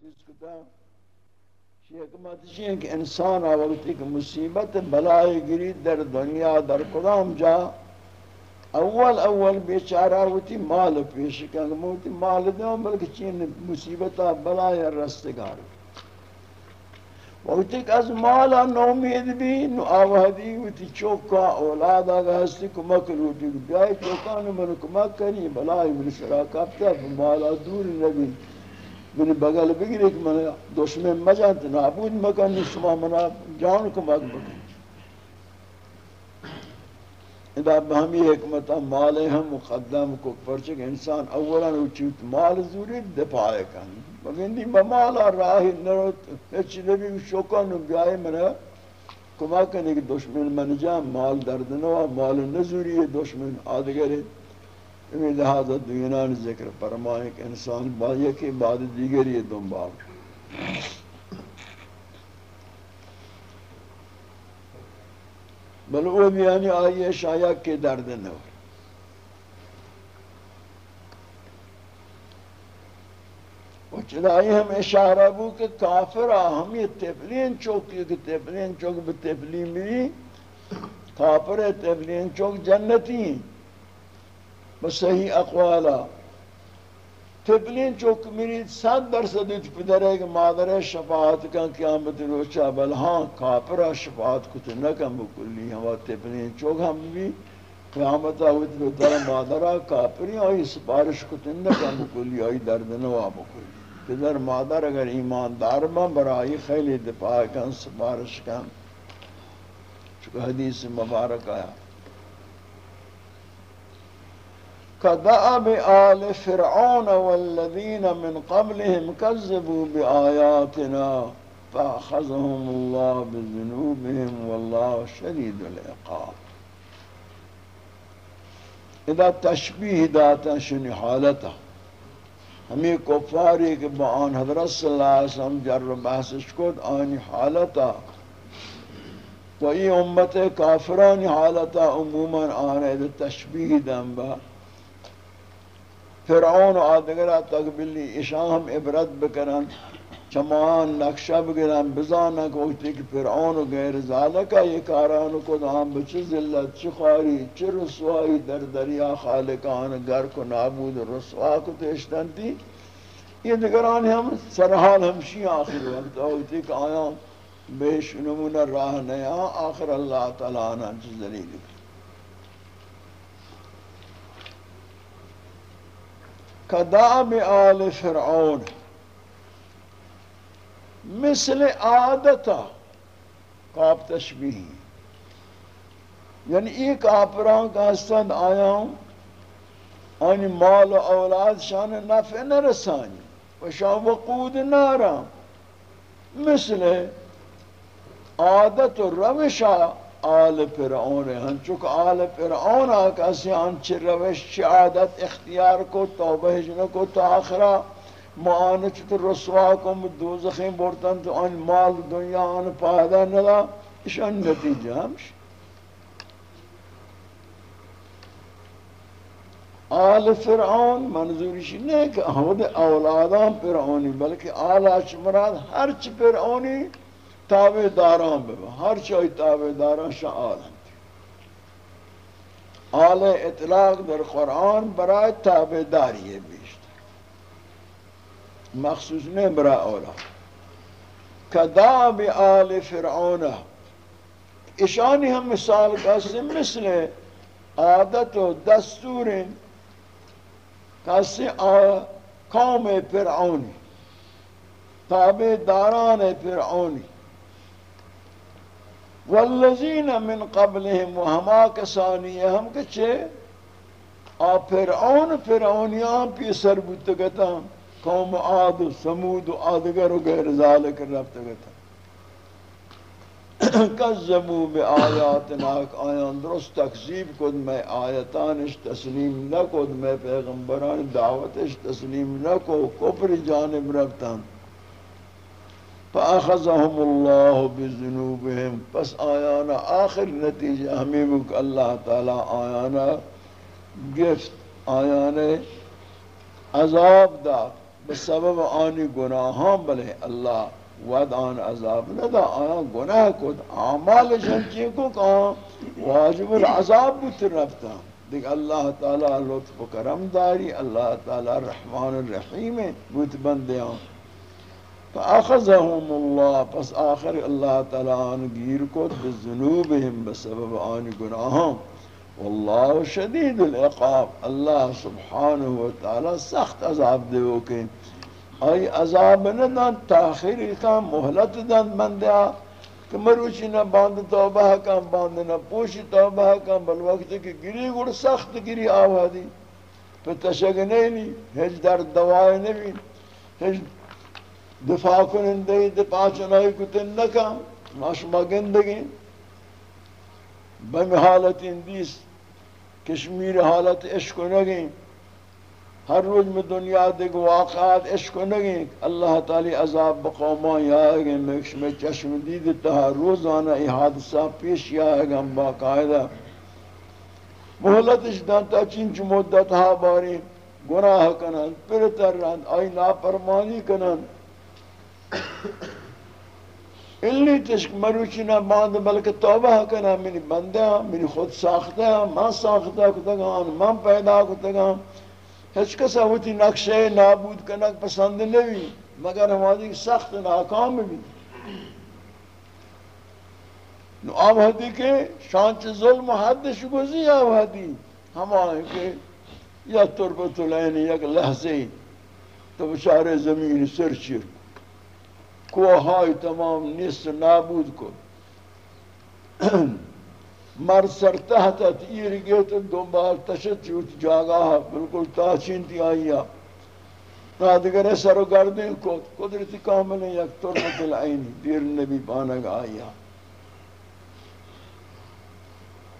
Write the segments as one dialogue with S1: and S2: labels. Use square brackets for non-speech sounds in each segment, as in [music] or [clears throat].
S1: چیز کتا حکمت ہے کہ انسان وقتی کہ مصیبت بلائی گری در دنیا، در کدام جا؟ اول اول بیچارہ ہوتی مال پیش کنگ موتی مال دیوں بلکہ چین مصیبت بلائی رستگار۔ وقتی کہ از مالا نومید بھی، نو آوہدی ہوتی، چوکا اولاد آگا ہستی، کمک روٹی بیائی چوکا نو من کمک کنی بلائی من سراکاب تا مالا دور نبی۔ من بغل بگیری کہ من دشمن مجانت نابود مکنی شما منا جان کو مگ بکنی ادا بہمی حکمت مال ہم مقدم کو پرچک انسان اولا اچھوت مال زوری دفاع کن بگندی بمالا راہ نروت ہچ نبی شوکان بیائی منا کما کنی کہ دشمن من جان مال دردنوا مال نزوری دشمن آدگری لہذا دوینان ذکر فرمائے کہ انسان با یکی بعد دیگر یہ دنبال بل وہ بیانی آئیے شایع کے درد نو و چلائی ہم اشارہ بو کہ کافر ہم یہ تفلین چوکی کہ تفلین چوک بتفلین بھی کافر تفلین چوک جنتی ہیں بصحیح اقوالا۔ تبلین چوک میری صد درصد ایت پدر ہے کہ مادر شفاعت کا قیامت روچا بل ہاں کافرہ شفاعت کت نکم بکلی، ہوا تبلین چوک ہم بھی قیامت آویت پدر مادرہ کافری آئی، سپارش کت نکم بکلی، آئی درد نوا بکلی۔ پدر مادر اگر ایماندار میں برائی خیلی دفاع کن، سپارش کن۔ چکہ حدیث مبارک آیا۔ كدأب آل فرعون والذين من قبلهم كذبوا بآياتنا فأخذهم الله بذنوبهم والله شديد العقاب. إذا تشبیح داتا شنی حالتا ہمیں کے بآن حضرت صلی اللہ علیہ وسلم جر بحثش کود آنی حالتا. و ای امت کافرانی حالتا عموما آنے دنبا فرعون و آدگرہ تقبلی اشام عبرت بکرن چمان نقشہ بگرن بزانا کوئی کہ فرعون و غیر ذالکہ یہ کاران کو دام بچی ذلت چی خاری چی رسوائی در دریا خالقان، گر کو نابود رسوا کو تشتن تھی یہ دگران ہم، سرحال ہمشی آخر وقت ہوتی کہ آیا بے شنمون راہ نیا، آخر اللہ تعالیٰ عنہ چیز دلیل کداب آل فرعون۔ مثل عادتا کاپ تشبیح یعنی ایک آپران کا حسن آیا ہوں۔ آنی مال و اولاد شان نفع نرسانی۔ و شان وقود نارا۔ مثل عادت و روشا۔ آل فرعون ہن۔ چک آل فرعون آکاسی ہن چی روش چی عادت اختیار کو، توبہ جنہ کو، تو آخرہ معانچ تو رسوا کو دوزخیں بورتن تو ان مال دنیا ان پایدہ ندا۔ اشان نتیجہ ہمش۔ آل فرعون منظورش نہیں کہ ہمیں اولادان فرعونی، بلکہ آل اچمراد ہر چی فرعونی۔ تابع داران ببا. ہر چوئی تابع داران آلم آل اطلاق در قرآن برای تابع داری ہے بیشتر. مخصوص نہیں برای اولا کداب آل فرعون؟ اشانی ہم مثال کسی مثل عادت و دستور کسی قوم فرعونی تابع داران فرعونی والذین من قبلهم و ہما کسانی ہم کچھے آ فرعون، فرعونیان پی سر بودتگتا قوم عاد و سمود و آدگر و غیر ذالک رفتگتا [coughs] کذبو بی آیاتنا، آیان درست تکذیب کد میں آیتانش تسلیم نکد میں پیغمبران دعوتش تسلیم نکو، کفر جانب رفتن۔ فاخذهم الله بذنوبهم پس آیانا آخر نتیجہ ہمیں مک اللہ تعالی آیانا گفت آیانا عذاب دا بسبب آنی گناہان بلے اللہ ود آن عذاب ندا۔ آن گناہ کد اعمال شنچی کو کہاں؟ واجب العذاب بتر رفتا دیکھ اللہ تعالی لطف و کرم داری، اللہ تعالی رحمان الرحیم بوت بندیاں۔ فأخذهم الله پس آخر اللہ تعالی آن گیر کد بزنوبهم بسبب آن گناہان واللہ شدید العقاب. اللہ سبحانہ وتعالی سخت عذاب دیو کہ آئی عذاب ندن تاخیر کام محلت دن بندیا. کہ مروچی نہ باند توبہ کام باند نہ پوشی توبہ کام بل وقت کہ گری گڑ سخت گری آوہ دی پہ تشک نہیں ہج در دوائے نبی ہج دفاع کنندے دفاع چنائی کتن نکام ماشما گندگی۔ بمی حالت اندیس کشمیر حالت عشق نگیں ہر روز میں دنیا دیکھ واقعات عشق نگیں اللہ تعالی عذاب بقومان یا آئے مکش میں چشم دید تہا روزانہ ای حادثہ پیش آئے گا باقاعدہ۔ محلت اشدان تا چنچ مدت ہا باری۔ گناہ کنن پر تر رہن، آئی ناپرمانی کنن۔ اللی تشک مروچی نہ باند بلکہ توبہ کنا منی بندہ منی خود ساختہ من ساختہ کتگان من پیدا کتگان ہچ کسا ہوتی نقشے نابود کنک پسند نوی مگر ہماری سخت ناکام بھی نو آب حدی کے شانچ ظلم حدش گزی آب حدی ہم آئیں کہ یا تربت العین یک لحظے تو بچارے زمین سر چیر کوہائی تمام نصف نابود کو مر سر تحت تیر گئے تو دنبال تشت چوت جاگا بالکل تاچین تی آئیا نادگر سر و گردن کو قدرتی کامل یک ترمت العینی دیر نبی پانک آئیا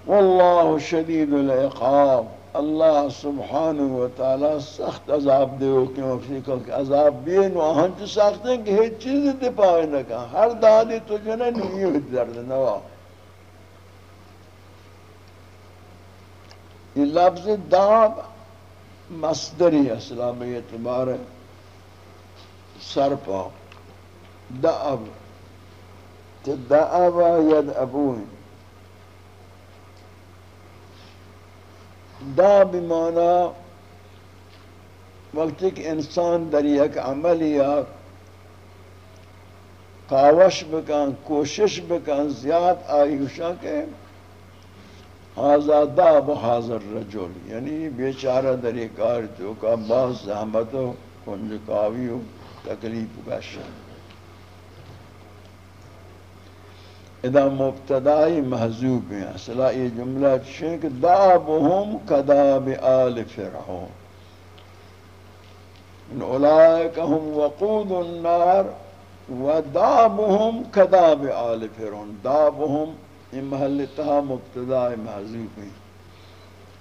S1: واللہ شدید العقاب اللہ سبحانہ و تعالی سخت عذاب دے ہو کہ وقتی کو کہ عذاب بھی نو آہن تو سخت ہیں کہ ہیچ چیز دے پاوے نہ کہا ہر دادی تو جو نہ نہیں ہوئی درد نوا یہ لفظ داب مصدری اسلامی اعتبار سر پا دعب۔ تدعب ید ابوین دا بمانا وقت کہ انسان در یک عمل یا کاوش بکن، کوشش بکن، زیاد آئیوشا کہ حاضر دا بحاضر رجل یعنی بیچارہ در یک کار تو کا باز زحمت و کنجکاوی و تکلیف کا شن اذا مبتدائی محضوب ہیں۔ اصلا یہ جملہ شنک دابهم کداب آل فرعون۔ ان اولائک هم وقود النار و ودابهم کداب آل فرعون۔ دابهم این محل تہا مبتدائی محضوب ہیں۔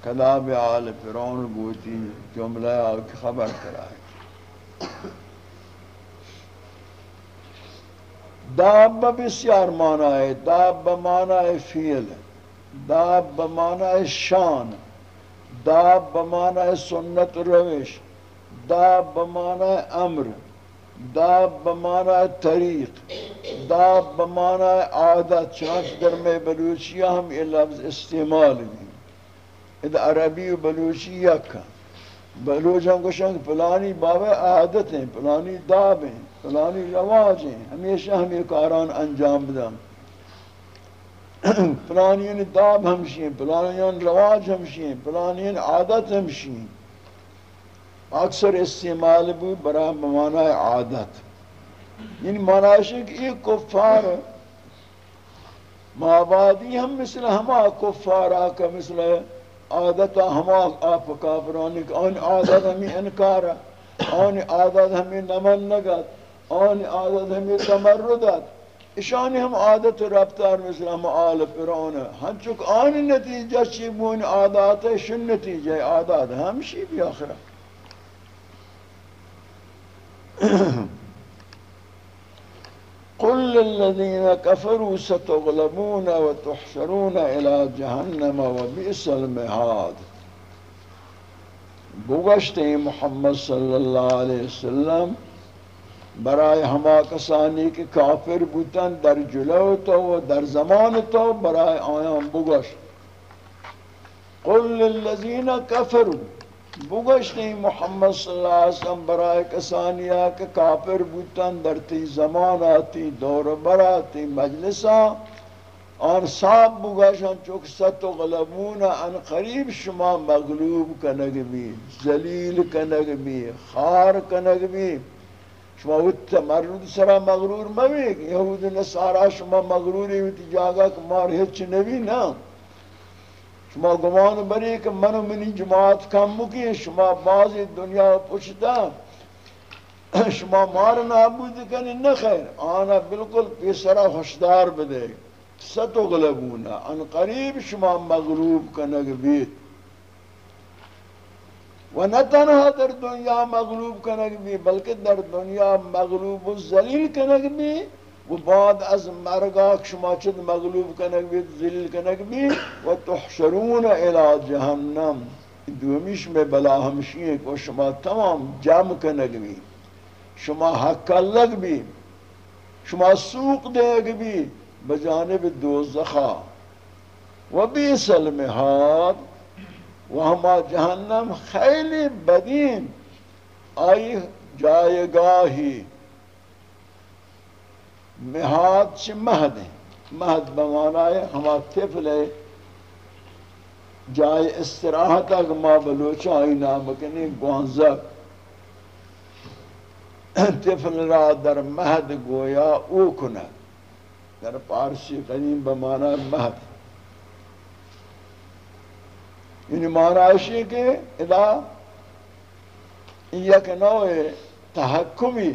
S1: کداب آل فرعون بوتی جملہ خبر کرائے داب بسیار معنی ہے داب بمعنی ہے فیل داب بمعنی ہے شان داب بمعنی سنت روش داب بمعنی امر داب بمعنی طریق داب بمعنی عادت، چنانچہ در میں بلوچیہ ہم یہ لفظ استعمال بھی ادھا عربی و بلوچی یک بلوچ ہم کو شنگ پلانی بابا عادت ہیں پلانی داب ہیں۔ فلانی رواج ہیں ہمیشہ ہم یہ کاران انجام بدم۔ [clears throat] فلانی یعنی داب ہمشی ہیں فلانی یعنی رواج ہمشی ہیں فلانی یعنی عادت ہمشی ہیں اکثر استعمال بھی برا بمانا عادت۔ یعنی معنی ہے یہ کفار، مابادی ہم مثل ہما کفار آکا مثل عادت ہما آپ کافرانی ان عادت ہمیں انکار ان عادت ہمیں نمن نگت۔ آن عادت ہمیں تمردت اشانی ہم عادت رفتار مثل ہم آل فرعون. ہم چک آن نتیجہ چی بون عادات شن نتیجہ عادات ہمشی بھی آخرہ. [coughs] قل للذين كفروا ستغلبون وتحشرون الى جهنم وبئس المهاد بگشتے محمد صلی اللہ علیہ وسلم برای ہما کسانی کے کافر بوتن در جلو تو و در زمان تو برای آیان بگشت قل للذین کفروا بگشتی محمد صلی اللہ علیہ وسلم برای کسانیا کہ کافر بوتن در تی زمان آتی دور براتی مجلسا. آن صاحب بگشن چوک ست و غلبون، ان قریب شما مغلوب کنگ بی زلیل کنگ بی خار کنگ بی شما وقت مرد سرا مغرور مویگ یهود نصارا شما مغروری وقت جاگا کہ مار ہچ نبی نا شما گمان بری کہ منو منی جماعت کم مکی شما باز دنیا پوچھتا شما مار نابود کنی نخیر آنا بالکل پیسرا خوشدار بدے ستو غلبونا ان قریب شما مغلوب کنگ بیت و نہ تنہا در دنیا مغلوب کنگ بھی بلکہ در دنیا مغلوب و ذلیل کنگ بھی و بعد از مرگا شما چد مغلوب کنگ بھی ذلیل کنگ بھی و تحشرون الى جہنم دومیش میں بلا ہمشی ہے کہ شما تمام جام کنگ بھی شما حق لگ بھی شما سوق دے بھی بجانب دوزخا. و بیس المحاد و هما جهنم خیلی بدین. آی جایگاهی. مهاد چه مهده مهد بمانای هما جای استراحت اگر ما بلوچ آئی نام کنی گوانزک طفل را در مهد گویا او کنه، در پارسی قدیم بمانای مهد. یعنی معنی ہے کہ ادا یک نوع تحکمی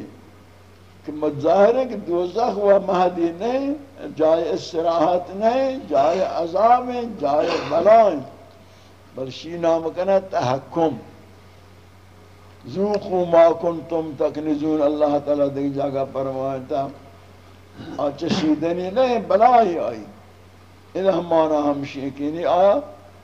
S1: کہ مظاہر ہے کہ دوزخ و مہدی نہیں، جائے استراحت نہیں، جائے عذاب جائے بلائیں بلشی نام کنا تحکم۔ ذوقوا ما کنتم تکنزون، اللہ تعالیٰ دیکھ جاگا پرمائتا آچہ شیدنی نہیں، بلائی آئی۔ انہا مانا ہمشی کینی آیا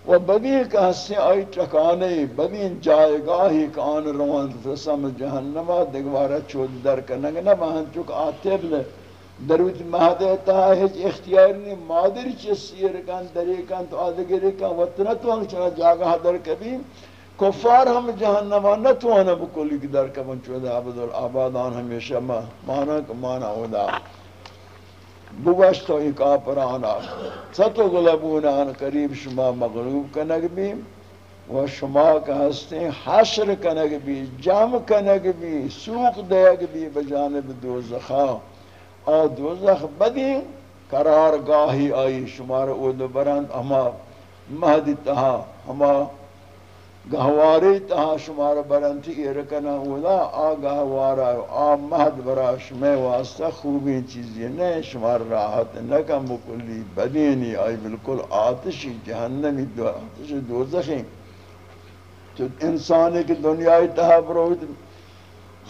S1: و بدی کا ہستے آئی چکانے بدی جائگاہی کان روان رسم جہنمہ دگوارا چود در کنگ نبہن چک آتیب لے دروت مہدے تاہج اختیار نہیں مادر چی سیر کن، دری کن، تو آدگری کن وطنتو ہنگ چنا جاگہ در کبھی کفار ہم جہنمہ نتوانا بکلی کی در کبن چود عبد العبادان ہمیشہ ما مانا کمانا ہودا بگشت و این کافرانا ستو غلبونان قریب شما مغلوب کنگ بی و شما که هستیں حشر کنگ بی جمع کنگ بی، سوق دیگ بی بجانب دوزخا. آ دوزخ بدی قرارگاہی آئی شما رو اودو برند، اما مہدی تہا ہما گہواری تہا شمار برنتی ارکنا اولا، آ گہوارا، آ مہد براش میں واسطہ خوبی چیزی نہیں شمار راحت نکم بکلی بدینی، آئی بالکل آتشی، جہنمی دو آتش دوزخی۔ تو انسانی کی دنیای تہا بروت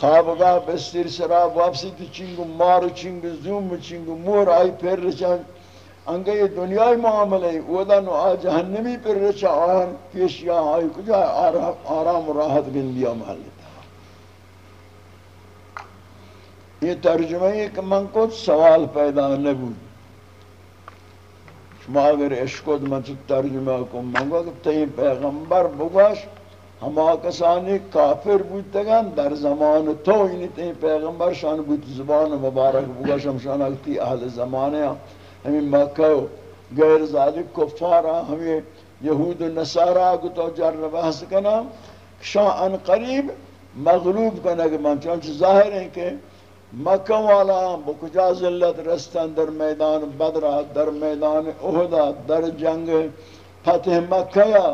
S1: خوابگاہ بستر سراب، واپسی تو چنگو مارو چنگو زوم چنگو مور، آئی پھر رچان انگے یہ دنیای معاملے اودا نو آ جہنمی پر رچا آن پیشیا آئی، کجا آرام و راحت گن لیا محل یہ ترجمہ ہے کہ من کو سوال پیدا نبود شما اگر اشکود من تو ترجمہ کو منگو کہ تین پیغمبر بگوش، ہما کسانی کافر بودتگن در زمان تو اینی تین پیغمبر شان بود، زبان مبارک بگوش، ہم شان اگتی اہل زمانے ہیں ہمیں مکہ غیر ذالک کفارا ہمیں یہود و نصارا کو تو جر بحث کنا۔ شاہ ان قریب مغلوب کنا کہ من چونچہ ظاہر ہے کہ مکہ والا بکجا ذلت رستن در میدان بدرہ در میدان احدہ در جنگ فتح مکہ یا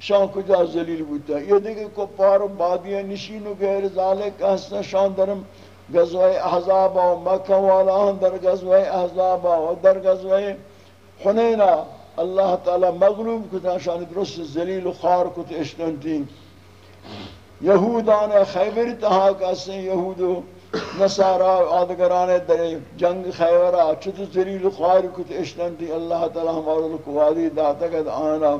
S1: شان کجا ذلیل بودتا یہ دیکھے کفار و بادیاں نشین و غیر ذالک ہستن شان درم غزوہ احزاب و مکہ والا در غزوہ احزاب و در غزوہ حنینا اللہ تعالی مغلوب کتا شان درست ذلیل و خار کت اشتنتی یہودان خیبر تہا کسے یہود و نصارا آدگران در جنگ خیبرہ چھت ذلیل و خار کت اشتنتی اللہ تعالی ہمارا لکوادی داتا کت، آنا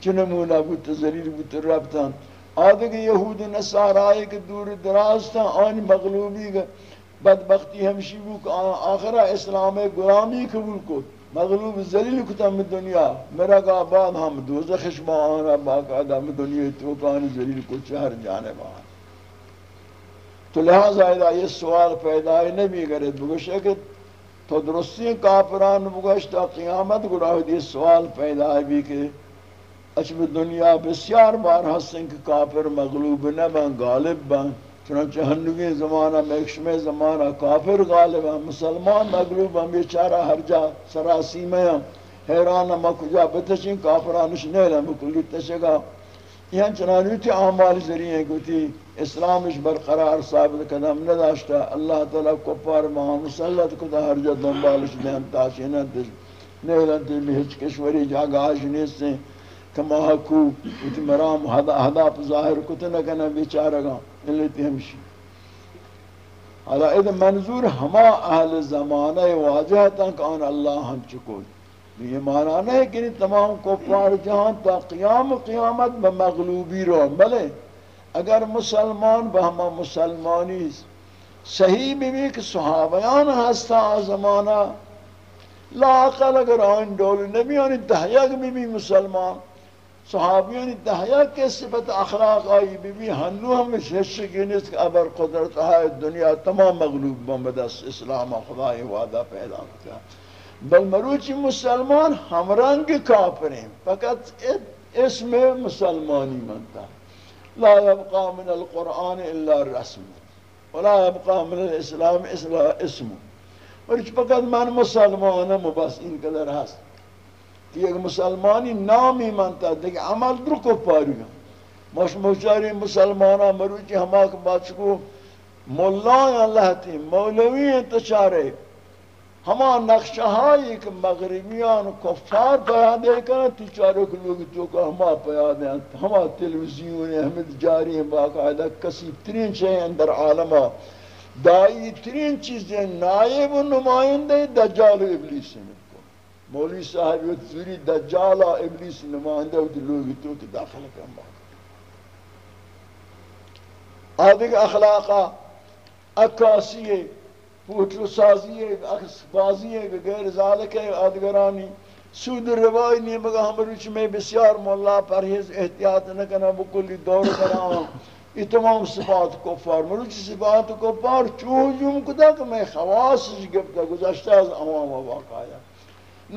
S1: چنمونا بوت، ذلیل بوت ربتن آدھے یہود نصارائی کے دور دراز تھا آنی مغلوبی کا بدبختی ہمشی بو کہ آخرہ اسلام غلامی قبول کو، مغلوب ذلیل کتا میں دنیا۔ میرا کا بعد ہم دوزخش با آنا باقاعدہ میں دنیا تو کانی ذلیل کو چہر جانے با تو لہذا یہ سوال پیدا ہے، نبی کرد بگوشے کہ تو درستی کافران بگوشتا قیامت گراہ دی سوال پیدا ہے بھی کہ اچھو دنیا بسیار بار ہستن کہ کافر مغلوب نہ بن، غالب بن، چنانچہ ہنگی زمانہ میکشم زمانہ کافر غالب ہیں، مسلمان مغلوب ہیں، بیچارہ ہر جا سراسی میں ہیں حیران ہم کجا کافرانش نیل ہم کلی تشگا یہاں چنانوی تھی اعمال ذریعے ہیں کہ اسلامش برقرار ثابت قدم نداشتا اللہ تعالیٰ کپار مہا مسلط کتا ہر جا دنبالش دہم تاشینہ نیلن تی بہچ کشوری جاگا آجنیس سے کما حقو، اتی مرام حدا حدا ظاہر کتنا کنا بیچارہ گا ملتی ہمشی حالا اید منظور ہما اہل زمانہ واجہ تک آن اللہ ہم چکوئی یہ معنی نہیں کہ تمام کفار جہاں تا قیام قیامت بمغلوبی رو بلے اگر مسلمان بہما مسلمانی صحیح بھی بھی کہ صحابیان ہستا زمانہ، لا اقل اگر آن دول نبی آنی تحیق بھی بھی مسلمان۔ صحابیان دہیا کے صفت اخلاق آئی بی بی ہنو ہم شش گینس کہ ابر قدرت ہے دنیا تمام مغلوب بمدس اسلام خدای وعدہ پیدا کیا۔ بل مروچی مسلمان ہم رنگ کافر ہیں، فقط اسم مسلمانی منتا۔ لا يبقى من القرآن الا الرسم، ولا يبقى من الاسلام الا اسم۔ ورچ فقط من مسلمانم بس، این قدر هست۔ کہ ایک مسلمانی نامی منتا دیکھ عمل در کو پاری گا مش مشاری مسلمانا مروچی ہماک بات کو مولای اللہ تی مولوی انتشارے۔ ہما نقشہائی کہ مغربیان کفار پیادے کرنا تی چارے کو لوگ تو کہ ہما پیادے ہیں۔ ہما تلویزیون احمد جاری ہیں، باقاعدہ کسی ترین شئی اندر عالمہ دائی ترین چیزیں، نائب و نمائندے دجال و ابلیس ہیں۔ مولوی صاحب یہ زوری دجالا ابلیس نمائندہ ہوتی لوگی تو کہ داخل کرن باقا آدھگ اخلاقا اکاسی ہے، پوٹلو سازی ہے اکس بازی ہے، غیر ذالک ہے، آدھگرانی۔ سود روائی نہیں مگا ہم روچ میں بسیار مولا پرہیز احتیاط نکنا بکلی دور کراؤں یہ تمام صفات کفار مروچ صفات کفار چوہ جم کدا کہ میں خواص گفتا گزشتہ از عوام واقع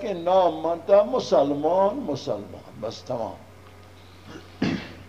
S1: کے نام مانتا مسلمان مسلمان. بس تمام.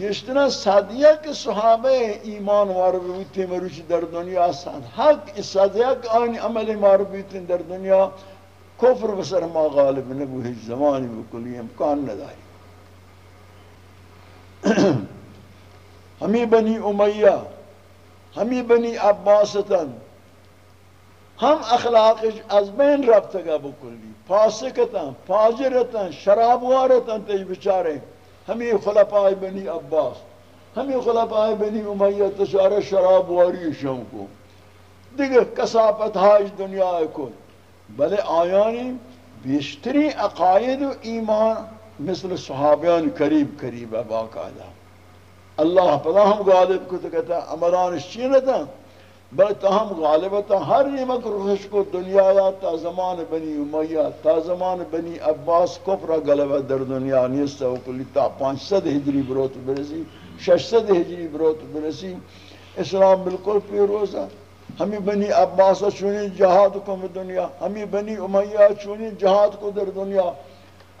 S1: گشتنا صدیه که صحابه ایمان وار بیتیم مروچ در دنیا سن حق صدیه که آن عمل ما در دنیا کفر بسر ما غالب نگو هیچ زمانی بکلی امکان نداری [clears throat] همی بنی امیه همی بنی عباستن هم اخلاقش از بین رفتگا بکلی پاسکتن پاجرتن شرابوارتن تی بچاره همین خلفای بنی عباس همین خلفای بنی امیه تشاره شرابواریشون کو۔ دیگه کسافت هایش دنیا کن بله آیانی بیشتری عقاید و ایمان مثل صحابیان قریب قریب باقاعدہ اللہ پدا ہم غالب کو تو کہتا امرانش چین بل تاہم غالبتا ہر نمک روحش کو دنیا یا تا زمان بنی امیہ، تا زمان بنی عباس کفر غلبہ در دنیا نیستا و کلی تا پانچ سد ہجری بروت برسی شش سد ہجری بروت برسی۔ اسلام بالکل پیروزا ہمیں بنی عباس چونی جہاد کو دنیا، ہمیں بنی امیہ چونی جہاد کو در دنیا۔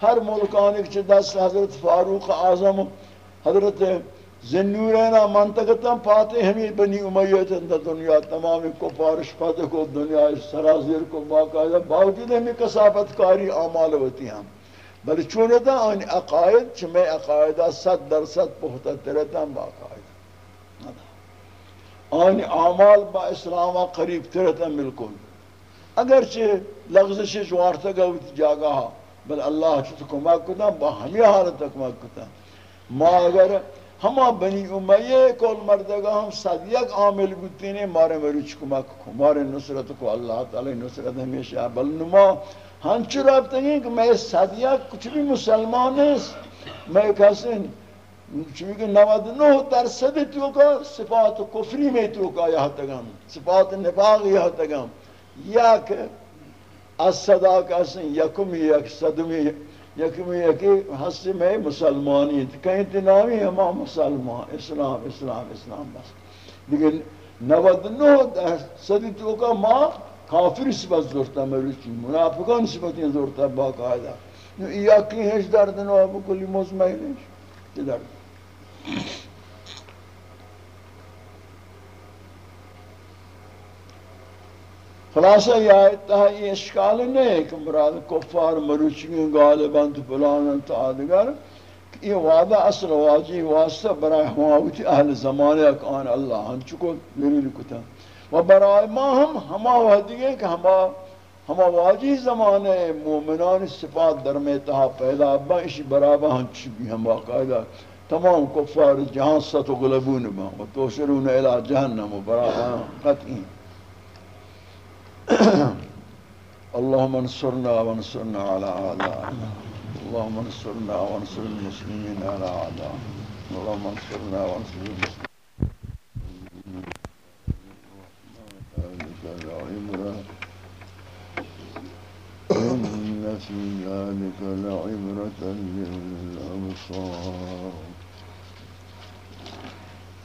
S1: ہر ملکان ایک دست حضرت فاروق اعظم، حضرت زنورینا منطقتا پاتے ہمیں بنی امیت اندر دنیا تمامی کو پارش پاتے کو دنیا سرازیر کو باقاعدہ باوجود ہمیں کسافت کاری آمال ہوتی ہیں۔ بل چونتا آن اقائد چمیں اقائدہ ست در ست پہتا ترتا باقاعدہ۔ آن آمال با اسلام قریب ترتا ملکل اگرچہ لغزش جوارتا گا جاگا بل اللہ چھتا کمک کتا، با ہمی حالت کمک کتا۔ ما اگر ہما بنی امیہ کول مردگا ہم صد یک عامل بودتینے مارے مروچ کمک کو مارے نصرت کو اللہ تعالی نصرت ہمیشہ بل نما ہنچو رابطہ ہیں کہ میں صد یک کچھ بھی مسلمان ہے میں کہسن چونکہ نوادنو درصد تو کا صفات کفری میں تو کا یہاں تگم صفات نفاق یہاں تگم یک از صدا کہسن یکم یک صدمی یک یکمی یکی حسی میں مسلمانی کہیں تنامی ہما مسلمان، اسلام اسلام اسلام بس۔ لیکن نوید صدی توکا ما کافر سبت زورتا مروچی منافقان سبتی زورتا باقاعدہ۔ نو ایاکی ہیش دردن و بکلی مزمہ ہیش درد۔ خلاصہ یہ آیت تہا یہ اشکال نہیں کہ مراد کفار مروچی غالباً تو پلان تو آدگر یہ وعدہ اصل واجی واسطہ برای ہماوتی اہل زمانے اکان اللہ، ہم چکو دلیل کتا و برای ما ہم ہما وحدی ہے کہ ہما ہما واجی زمانے مومنان صفات در میں تہا پیدا، با اسی برابا ہم چکی ہم باقاعدہ۔ تمام کفار جہاں ست و غلبون با و توشرون الى جہنم و برابا قطعی۔ [coughs] اللهم انصرنا وانصرنا على أعدائنا. اللهم انصرنا وانصر المسلمين على أعدائنا. اللهم انصرنا وانصر المسلمين. إن في ذلك لعبرة للأبصار.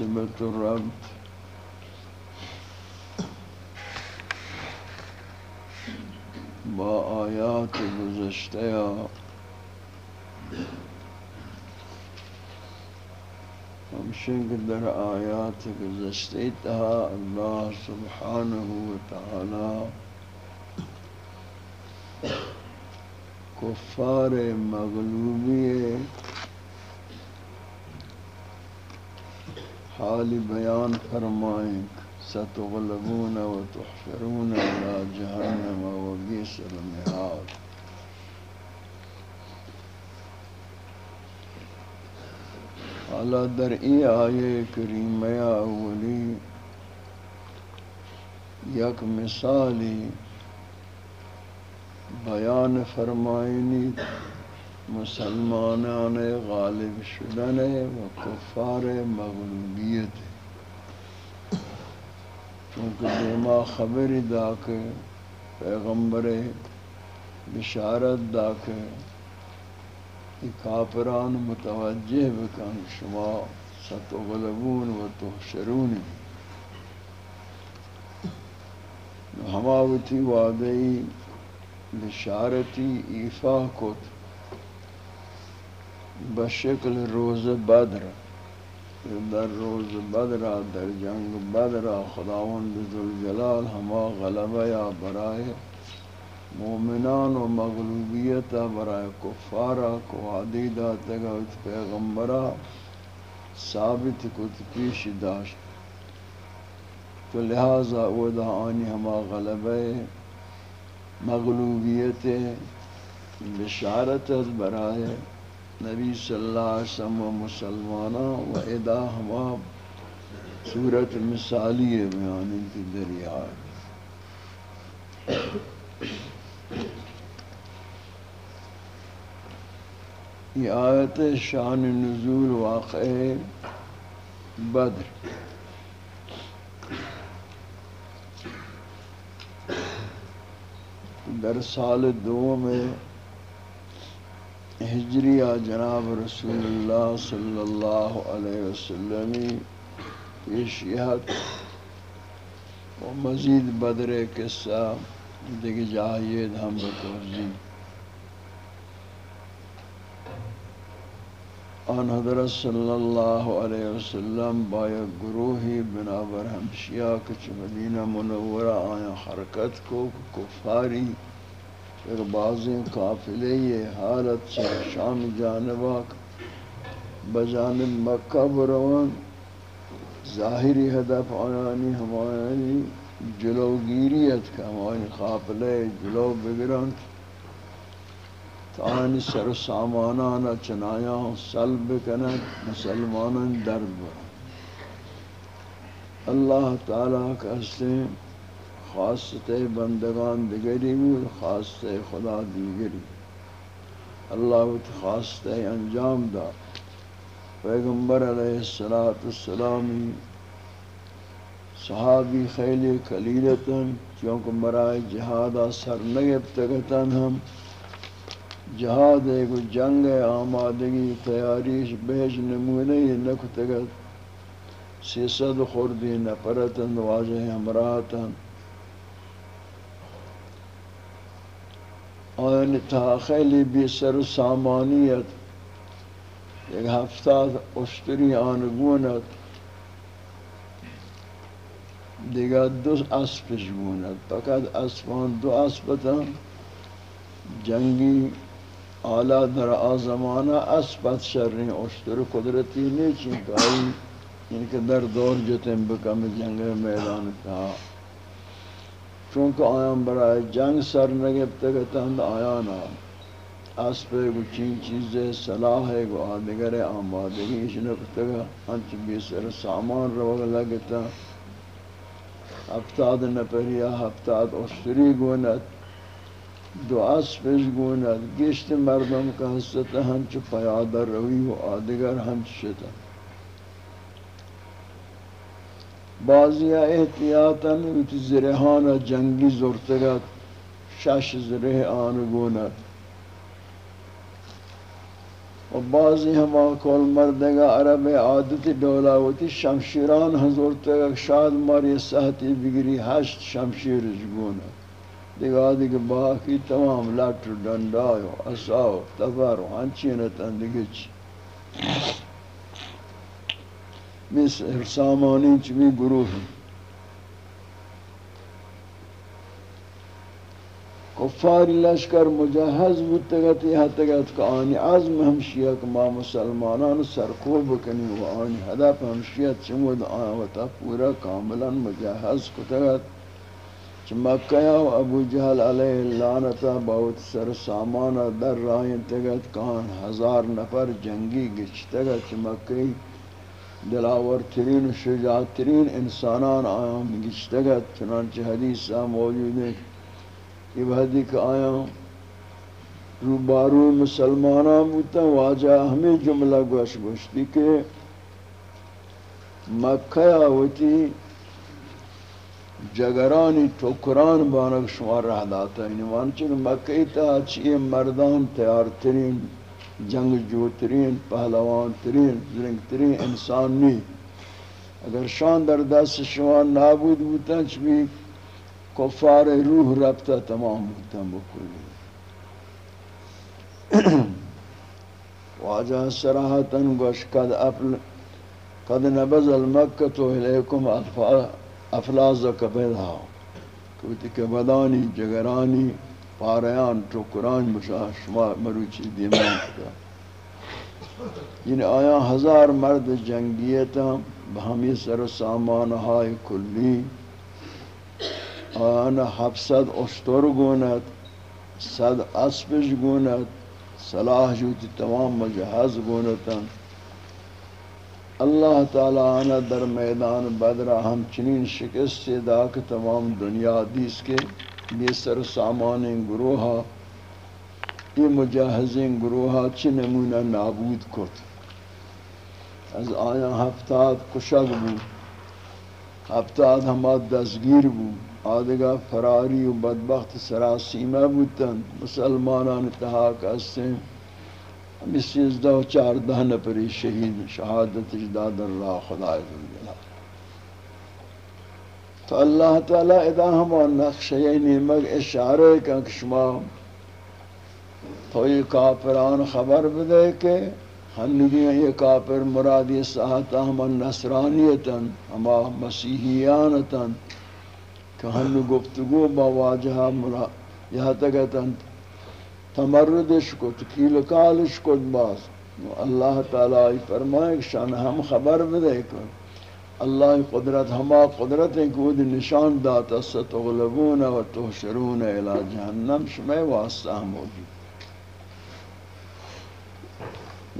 S1: مناسبت الرب با آیات گزشتہ ہمشن کے در آیات گزشتہ تہا اللہ سبحانہ وتعالی کفار مغلوبی حال بیان فرمائیں۔ ستغلبون و تحشرون الى جہنم و بیس المحاد حالا در ای آیے کریمہ اولی یک مثالی بیان فرمائنی۔ مسلمانان غالب شدن و کفار مغلوبیت. چونکہ دیما خبر دا کے پیغمبر بشارت دا کے کافران متوجہ بکن شما ستغلبون و تحشرون. ہماوتی وعدئی بشارتی ایفا کت. بشکل روز بدر، در روز بدر، در جنگ بدر، خداوند ذوالجلال ہما غلبہ یا برائے مومنان و مغلوبیت، برائے کفارہ کو عادی داتگا پیغمبرہ، ثابت کت پیش داشت۔ تو لہذا ادا آنی ہما غلبہ مغلوبیت، بشارت برائے نبی صلی اللہ علیہ وسلم و مسلمانہ و ادا ہما صورت مثالی بیانی کی دریا یہ آیت شان نزول واقع بدر۔ در سال دو میں ہجریہ جناب رسول اللہ صلی اللہ علیہ وسلم پیشیت و مزید بدر قصہ دیکھ جاہید ہم بتوزی آن حضرت صلی اللہ علیہ وسلم بایا گروہی بنابر ہمشیہ کچھ مدینہ منورہ آیا حرکت کو، کفاری پھر بعضیں قافلے یہ حالت سے شام جانبہ بجانب مکہ بروان، ظاہری ہدف آیانی ہمانی جلوگیریت کا ہمانی قافلے جلو بگرن تانی سر سامانانا چنایاں سلب کنک مسلمانان درد برن اللہ تعالیٰ کا حسن خاصت بندگان دگری بود خاصت خدا دیگری۔ اللہ خاصت انجام دا۔ پیغمبر علیہ السلامی صحابی خیلی کلیلتن، چونکہ برائے جہادہ سر نگب نگبتگتن ہم۔ جہاد ایک جنگ آمادگی تیاریش بیش نمونی نکتگت۔ سیصد خوردی نپرتن واجہ امراتن آن تا خیلی بی سر سامانیت، ایک ہفتاد اشتری آنگونت دیگر دو اسپش گونت فقط اسپان دو اسپتا جنگی اعلیٰ در آزمانہ اسپت شرری اشتر قدرتی نیچی کاری ان کے در دور جتیں بکم جنگ میدان کہا چونکہ آیان برای جنگ سر نگبتگتند آیانا اسپے گو چین چیزیں صلاح ہے گو آدگر آمادگی اشنکتگا ہنچ بیسر سامان روگ لگتا، ہفتاد نپریا ہفتاد اشتری گونت، دو اس اسپش گونت، گشت مردم کا حصتا ہنچ پیادر روی و آدگر ہنچ شتا۔ بعضی احتیاطاً اوتی زرہان جنگی زورتگت شش زرہ آنگونت و بعضی ہما کول مردگا عرب عادت دولاوتی شمشیران حضورتگا شاد ماری سہتی بگری ہشت شمشیر جگونت دیگا دیگا باقی تمام لٹر ڈنڈایو اساو تفر و ہنچینتن دیگا چی؟ مثل سامانی چمی گروہ کفار لشکر مجہز بودتگتی حتگت کہ آنی عزم ہمشیہ کہ ما مسلمانان سرکو بکنی و آنی حدف ہمشیہ چمود آنوتا پورا کاملا مجہز کتگت چھ مکہ و ابو جہل علیہ اللعنتا باوت سر سامانا در رائن تگت کان ہزار نفر جنگی گچتگت چھ مکہ دلاور ترین و شجاع ترین انسانان آیا گشتگت چنانچہ حدیثہ موجود ہے یہ بہدی کہ آیا روبارو مسلمانان بوتا واجہ ہمیں جملہ گوش گوشتی کہ مکہ آوتی جگرانی ٹوکران بانک شمار رہ داتا ہے۔ یعنی مانچہ مکہ تا چیئے مردان تیار ترین جنگ جو ترین پہلوان ترین زرنگ ترین انسان نہیں اگر شان در دست شما نابود بودتا چبی کفار روح ربتا تمام بودتا بکلی۔ [clears throat] واجہ سراحتاً گوش، قد افل، قد نبز المکتو علیکم افلاز کبیدھا کبھتی کبدانی جگرانی پاریان ٹکران مشاہ شما مروچی دیمان کتا یعنی آیا ہزار مرد جنگیتا بہمی سر سامان ہائی کلی۔ آیا حفصد اشتر گونت صد اسپش گونت صلاح جوتی تمام مجہز گونتا اللہ تعالی آنا در میدان بدرہ ہم چنین شکست سے دا کہ تمام دنیا دیس کے۔ یہ سر سامان گروہا، یہ مجاہزین گروہا چی نمونہ نابود کت۔ از آیا ہفتاد کشک بو، ہفتاد ہما دزگیر بو۔ آدگا فراری و بدبخت سراسیمہ بودتن، مسلمانان اتحاق استے ہمی سیزدہ و چاردہ نپری شہید شہادت اجداد اللہ خدا عزوجلال تو اللہ تعالی ادا ہما نقشہ نیمگ اشارہ کہ شما تو یہ کافران خبر بدے کہ ہنگی یہ کافر مرادی ساہتا ہما نصرانیتا ہما مسیحیانتا کہ ہنگی گفتگو با واجہا مراد یہاں تک تکتا تمردش کت کیل کالش کت باز۔ اللہ تعالی فرمائے کہ شان ہم خبر بدے کہ اللہ قدرت ہما قدرت کود نشان داتا ستغلبون و تحشرون الى جہنم، شمع واسطہ موجود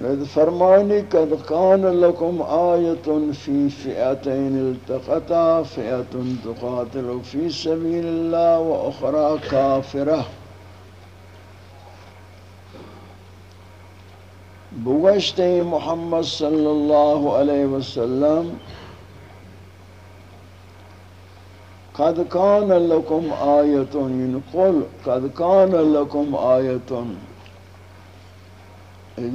S1: نید فرمائنی قد کان لکم آیت فی فئتین التقطا فئت تقاتل فی سبیل اللہ و اخرى کافرہ۔ بوشت محمد صلی اللہ علیہ وسلم قد کان لکم آیتون یعنی قل قد کان لکم آیتون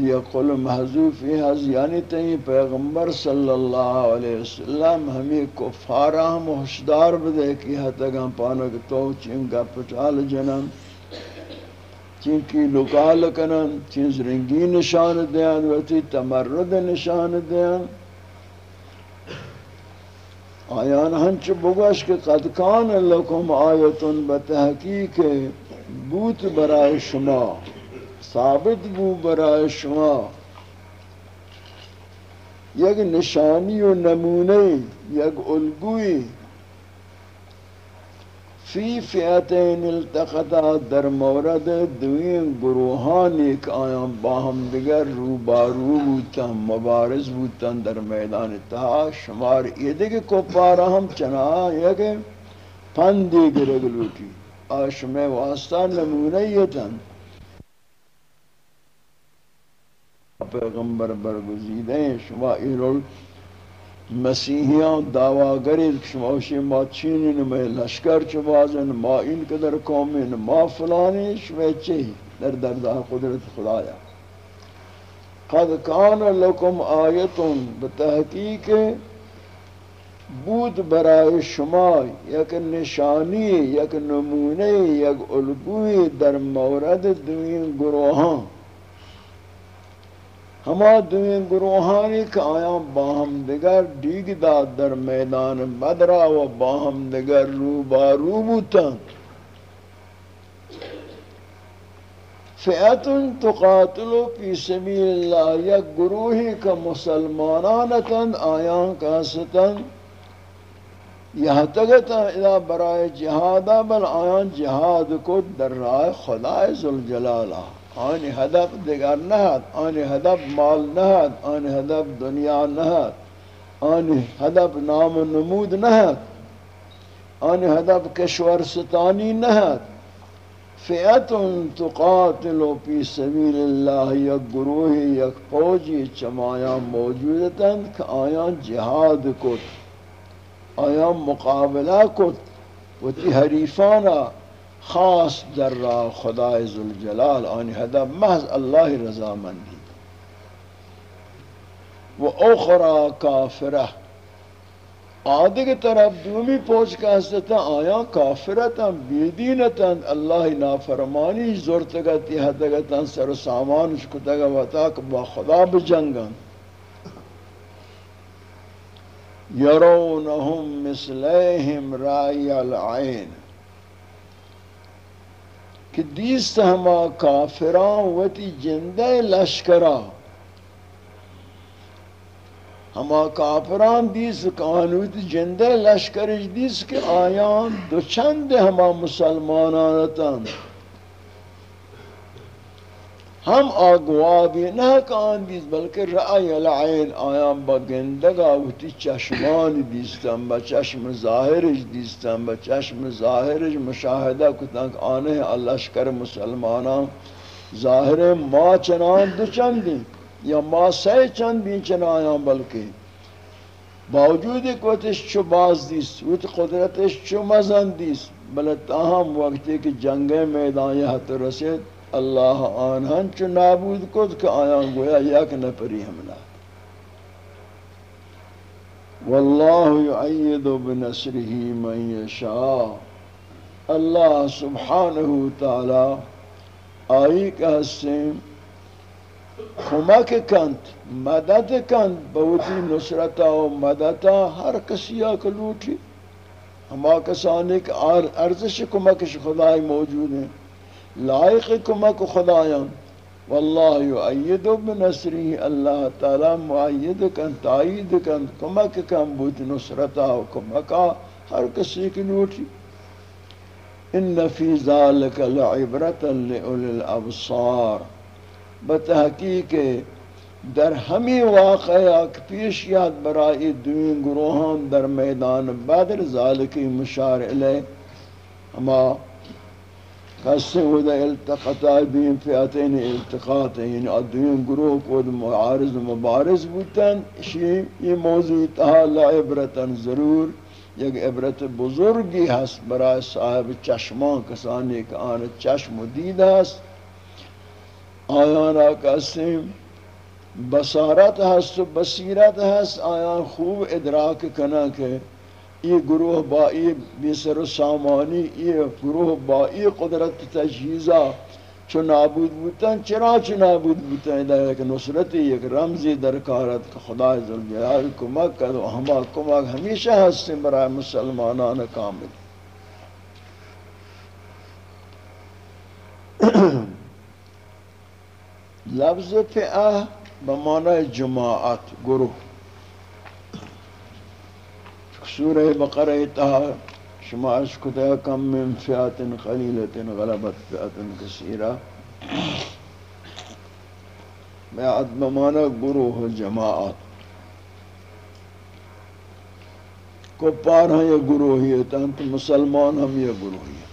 S1: یہ قل محضوفی حض یعنی تین پیغمبر صلی اللہ علیہ وسلم ہمیں کفارہ ہم حشدار بدے کی حتگاں پانک تو چنگا پچال جنن چنکی لکال کنن چنز رنگی نشان دیان وتی تمرد نشان دیان آیان ہنچ بگش کہ قد کان لکم آیتن بتحقیق بوت برای شما، ثابت بو برای شما. یک نشانی و نمونه، یک الگوی فی فیتین التقطا در مورد دوین گروہان ایک آیان باہم دیگر رو بارو بودتن، مبارز بودتن در میدان اتحا شمار ایدے کے کپارا ہم چنا یک پندی گرگلو کی آشم واسطہ نمونیتن پیغمبر برگزیدیں شما ایرول مسیحیان دعواگری شماشی ما چینین، ما لشکر چه بازن، ما این قدر قومین، ما فلانی شما چه در درده قدرت خدایا. قد کان لکم آیتون بتحقیق بود برای شما یک نشانی، یک نمونه، یک الگوی در مورد دوین گروهان. ہما دوین گروہانی کا آیا باہم دگر دیگ داد در میدان بدرا و باہم دگر رو بارو بوتا فیعتن تقاتلو پی سبیل اللہ یک گروہی کا مسلمانانتن آیان کا ستن۔ یہ تگتا اذا برای جہادا، بل آیان جہاد کو در رائے خدا ذوالجلالہ آن هدف دیگر نهد آن هدف مال نهد آن هدف دنیا نهد آن هدف نام و نمود نهد آن هدف کشور ستانی نهد فئت تقاتل فی سبیل الله یک گروه یک فوجی چمایا موجودتند که آیان جهاد کد آیان مقابله کد و تی حریفانا خاص در را خدای ذوالجلال آنی هدف محض اللہ رضا مندی و اخرى کافرہ. آدھے کی طرف دومی پوچھ کا حسدتا آیا کافرتا بیدینتا اللہ نافرمانی زورتگا تیہتگتا سر و سامان شکتگا وطا با خدا بجنگا یرونہم مثلیہم رائی العین. کہ دیست ہما کافران وتی جندہ لشکرہ ہما کافران دیس قانوت جندہ لشکرش دیس کہ آیان دو چند ہما مسلمانانتان ہم آگوابی نہ کان دیس بلکہ رأی العین آیان با گندگا وتی چشمان دیستن با چشم ظاہرش دیستن با چشم ظاہرش مشاہدہ کتن آنے اللہ شکر مسلمانان ظاہر ما چنان دو چندی یا ما سی چند بھی چنان بلکہ باوجود کوتش چو باز دیس وت قدرتش چو مزن دیس، بلکہ تاہم وقتی کہ جنگ میدان یہ حت رسید اللہ آنہن چو نابود کد کہ آیان گویا یک نپری حملہ واللہ یعید بنصرہ من یشاء۔ اللہ سبحانہ تعالی آئی کہ حسیم کمک کند، مدد کند بودی نصرتا و مددتا ہر کسی آکا لوٹی۔ ہما کسانی کہ ارزش کمکش خدای موجود ہیں۔ لائق کمک خدایان. واللہ یعید بنصری اللہ تعالی معید کن، تائید کن، کمک کن بود نصرتا و کمکا ہر کسی کی لوٹی ان فی ذالک لعبرتا لئولی الابصار. بتحقیق در ہمی واقعہ پیش یاد برائی دوین گروہان در میدان بدر ذالکی مشار علیہ. ہما قصے ہودا التقطا بین فیاتین التقاط یعنی ادوین گروہ کو معارض مبارز بوتن اسی یہ موضوع تہا لعبرتن ضرور، یک عبرت بزرگی ہست برای صاحب چشمان. کسانی کہ آن چشم و دید ہست آیانا قسم بصارت ہست و بصیرت ہست آیان خوب ادراک کنا کہ یہ گروہ با ای بیسر و سامانی، یہ گروہ با ای قدرت تجہیزہ چو نابود بودتن چرا چو نابود بودتن ادھا ایک نصرتی ایک رمزی درکارت کہ خدا ذوالجلال کمک کر و ہما کمک ہمیشہ ہستے برای مسلمانان کامل. [clears throat] لفظ فئہ بمعنی جماعت گروہ سورہ بقرہ تہا شما اس اشکتا کم من فئات قلیلت غلبت فئات کثیرہ۔ بیعت بمعنی گروہ جماعت کپار ہیں یہ گروہیت انت مسلمان ہم یہ گروہیت۔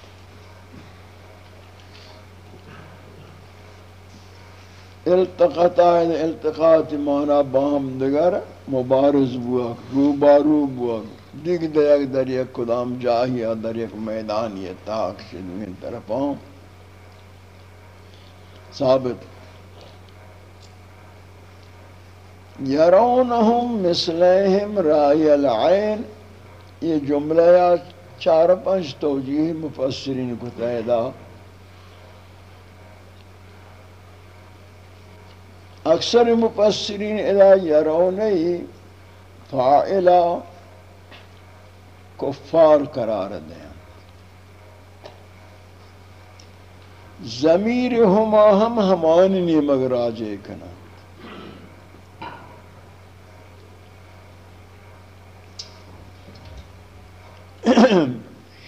S1: التقطا یعنی التقاط مانا باہم دگر مبارز بوا، روبارو بوا۔ دیکھ دیکھ در یک کدام جاہی یا در یک میدان میدانی تاک شدوین طرفوں ثابت۔ یرونہم مثلہم رائی العین۔ یہ جملہ یا چار پنچ توجیہ مفسرین کو تیدہ اکثر مفسرین ادا یرونی فاعلہ کفار قرار دیں۔ ضمیر ہما ہم ہمانی مگر آجے کنا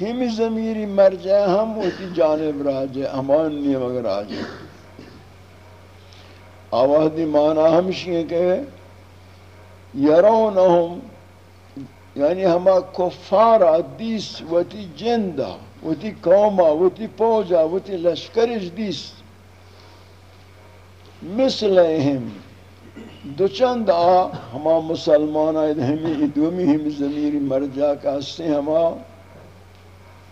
S1: ہم ضمیری مر جائے ہم اسی جانب راجے امان نہیں مگر آجے آوازی معنی ہمشی ہے کہ یرونہم یعنی ہما کفار دیس وتی جندہ، وتی قوما وتی پوجا وتی لشکرش دیس۔ مثلہم، دو چند آ، ہما مسلمان آئید ہمی، دومی ہمی زمیر مرجع کا ہستے ہما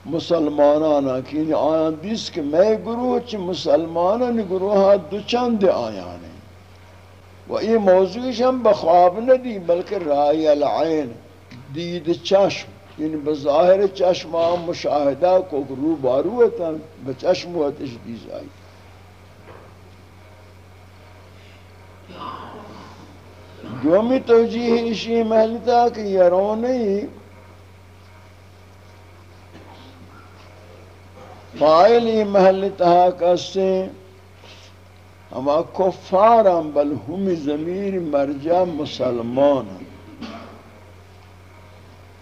S1: مسلمانانا کی یعنی آیان دیس کہ میں گروہ چی مسلمانان گروہ دو چند آیان و یہ موضوعش ہم بخواب ندی، بلکہ رائے العین۔ دید چشم یعنی بظاہر چشم آم مشاہدہ کو رو بارو ہے بچشم ہوتش دیز آئی دومی توجیہ اسی محلتا کہ یرونی فائلی محل تہا کسے ہما کفارم، بل ہمی ضمیر مرجع مسلمان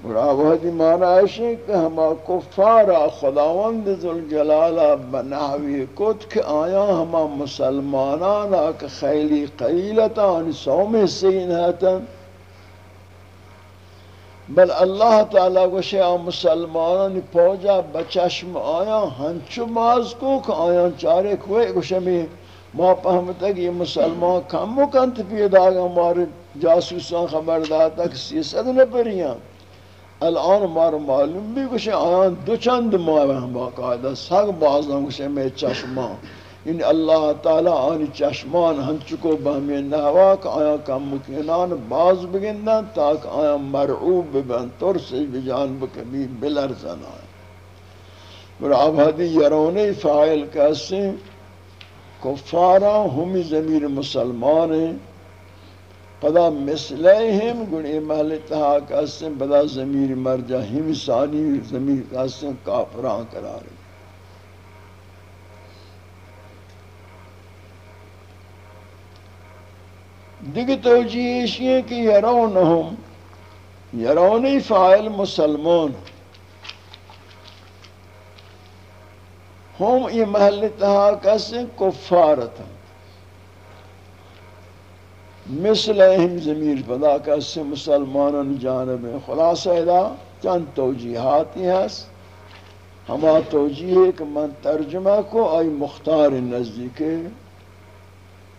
S1: اور آوہدی معنی ہے کہ ہما کفارا خداوند ذوالجلالہ بنحوی کت کہ آیا ہما مسلمانانا کہ خیلی قیلتا ان سوم حسین ہتا بل اللہ تعالی گوشے آ مسلمانان پوجا بچشم آیا، ہنچو باز کو کہ آیا چارے کوئے گوشے میں ما پہمتا کہ یہ مسلمان کم مکنت پیدا گا مارے جاسوسان خبر داتا کہ سیسد نہ پریاں۔ الان مار معلوم بھی کچھ آیان دو چند ماہ ہم باقاعدہ سگ بازاں کچھ میں چشمان. ان اللہ تعالی آن چشمان ہن چکو بہمی نحوا آیا کم مکنان باز بگندن تاک آیا مرعوب ببن ترسی بجان بکبی بلرزن آیا اور اب حدی یرونی فائل کیسے کفارا ہمی زمیر مسلمان ہیں پدا مثلیہم گنی محل تہا کسن پدا زمیر مرجع ہم ثانی زمیر کسن کافران قرار دیکھ توجیش یہ کہ یرونہم، یرونی فائل مسلمان ہم یہ محل تہا کسن کفارتاں مثل اہم ضمیر پدا کا سے جانب خلاصہ ادا، چند توجیحاتی ہیں ہما توجیہ کہ من ترجمہ کو آئی مختار نزدیک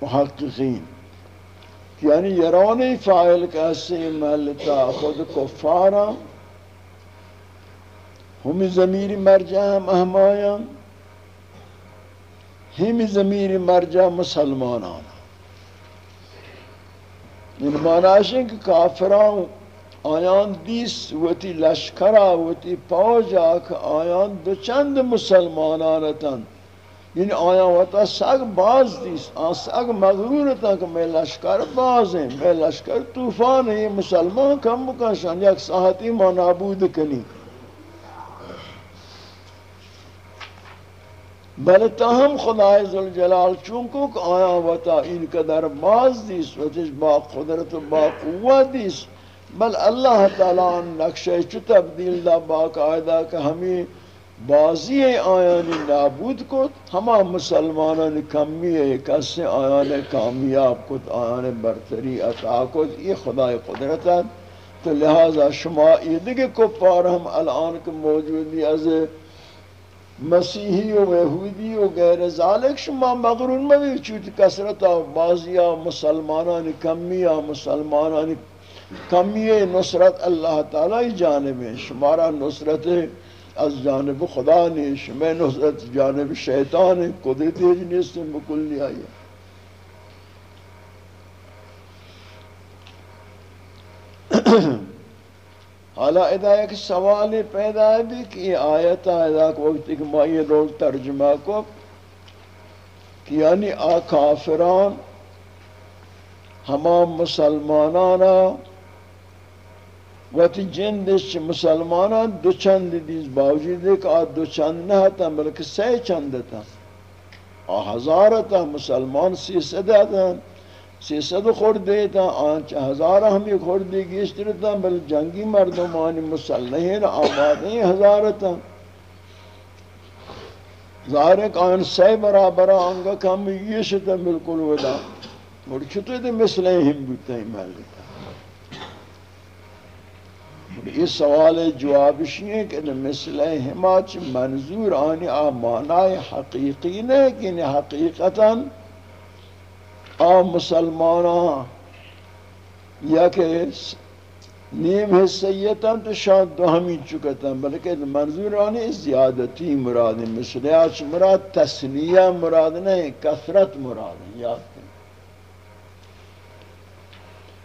S1: محققین۔ یعنی یرون فائل کا سے محلتا خود کفارا۔ ہم ضمیر مرجع ہم اہمایا ہم ضمیر مرجع مسلمانان۔ این معنی کہ کافران آیان دیس وتی لشکرا وتی پاجا کہ آیان دو چند مسلمانانتن یعنی آیان وتا سگ باز دیس، آن سگ مغرورتن کہ میں لشکر باز ہیں میں لشکر طوفان ہیں مسلمان کم بکنشان یک ساحتی ما نابود کنی بل تاہم خدای ذوالجلال چونکو کہ آیا وتا این قدر باز دیس وتش با قدرت و با قوت دیس، بل اللہ تعالی نقشہ چو تبدیل دا باقاعدہ کہ ہمیں بازی آیانی نابود کت ہما مسلمانان کمی ہے کسی آیان کامیاب کت آیان برتری عطا کت یہ خدای قدرت ہے تو لہذا شما یہ دیکھ کپار ہم الان کے موجودی از مسیحی و یہودی و غیر ذالک، شما مغرون موی چوت کسرتا بازیا مسلمانان کمی مسلمانان کمی نصرت اللہ تعالی جانب ہے شمارا نصرت از جانب خدا نے شما نصرت جانب شیطان قدرت جنیس مکلی آئی ہے حالا ادا ایک سوال پیدا بھی کہ یہ آیت ادا کو وقت ایک مائی رول ترجمہ کو کہ یعنی آ کافران ہما مسلمانانا وقتی جندش مسلمانان دو چند دیز باوجود ہے آ دو چند نہ تا بلکہ سی چند تا آ ہزار تا مسلمان سی صدا تا سی صد خورده تا، آنچ ہزار ہمی خورده گیشتر تا، بل جنگی مردمانی مسلحین آبادی ہزار تا۔ ظاہر ہے کہ آن سی برابر آنگا کم یشتا بالکل ودا۔ اور چھتو دے مسلحین بودتا ہی محلی تا۔ اس سوال جوابشی ہے کہ مسلحین چھ منظور آنی آمانای حقیقی نہیں کہ حقیقتاً آ مسلمان یا کہ نیم حصیتا تو شاید دو ہمیں چکتا ہم بلکہ منظور آنی زیادتی مراد مثل آج مراد تسلیہ مراد نہیں، کثرت مراد یاد کریں۔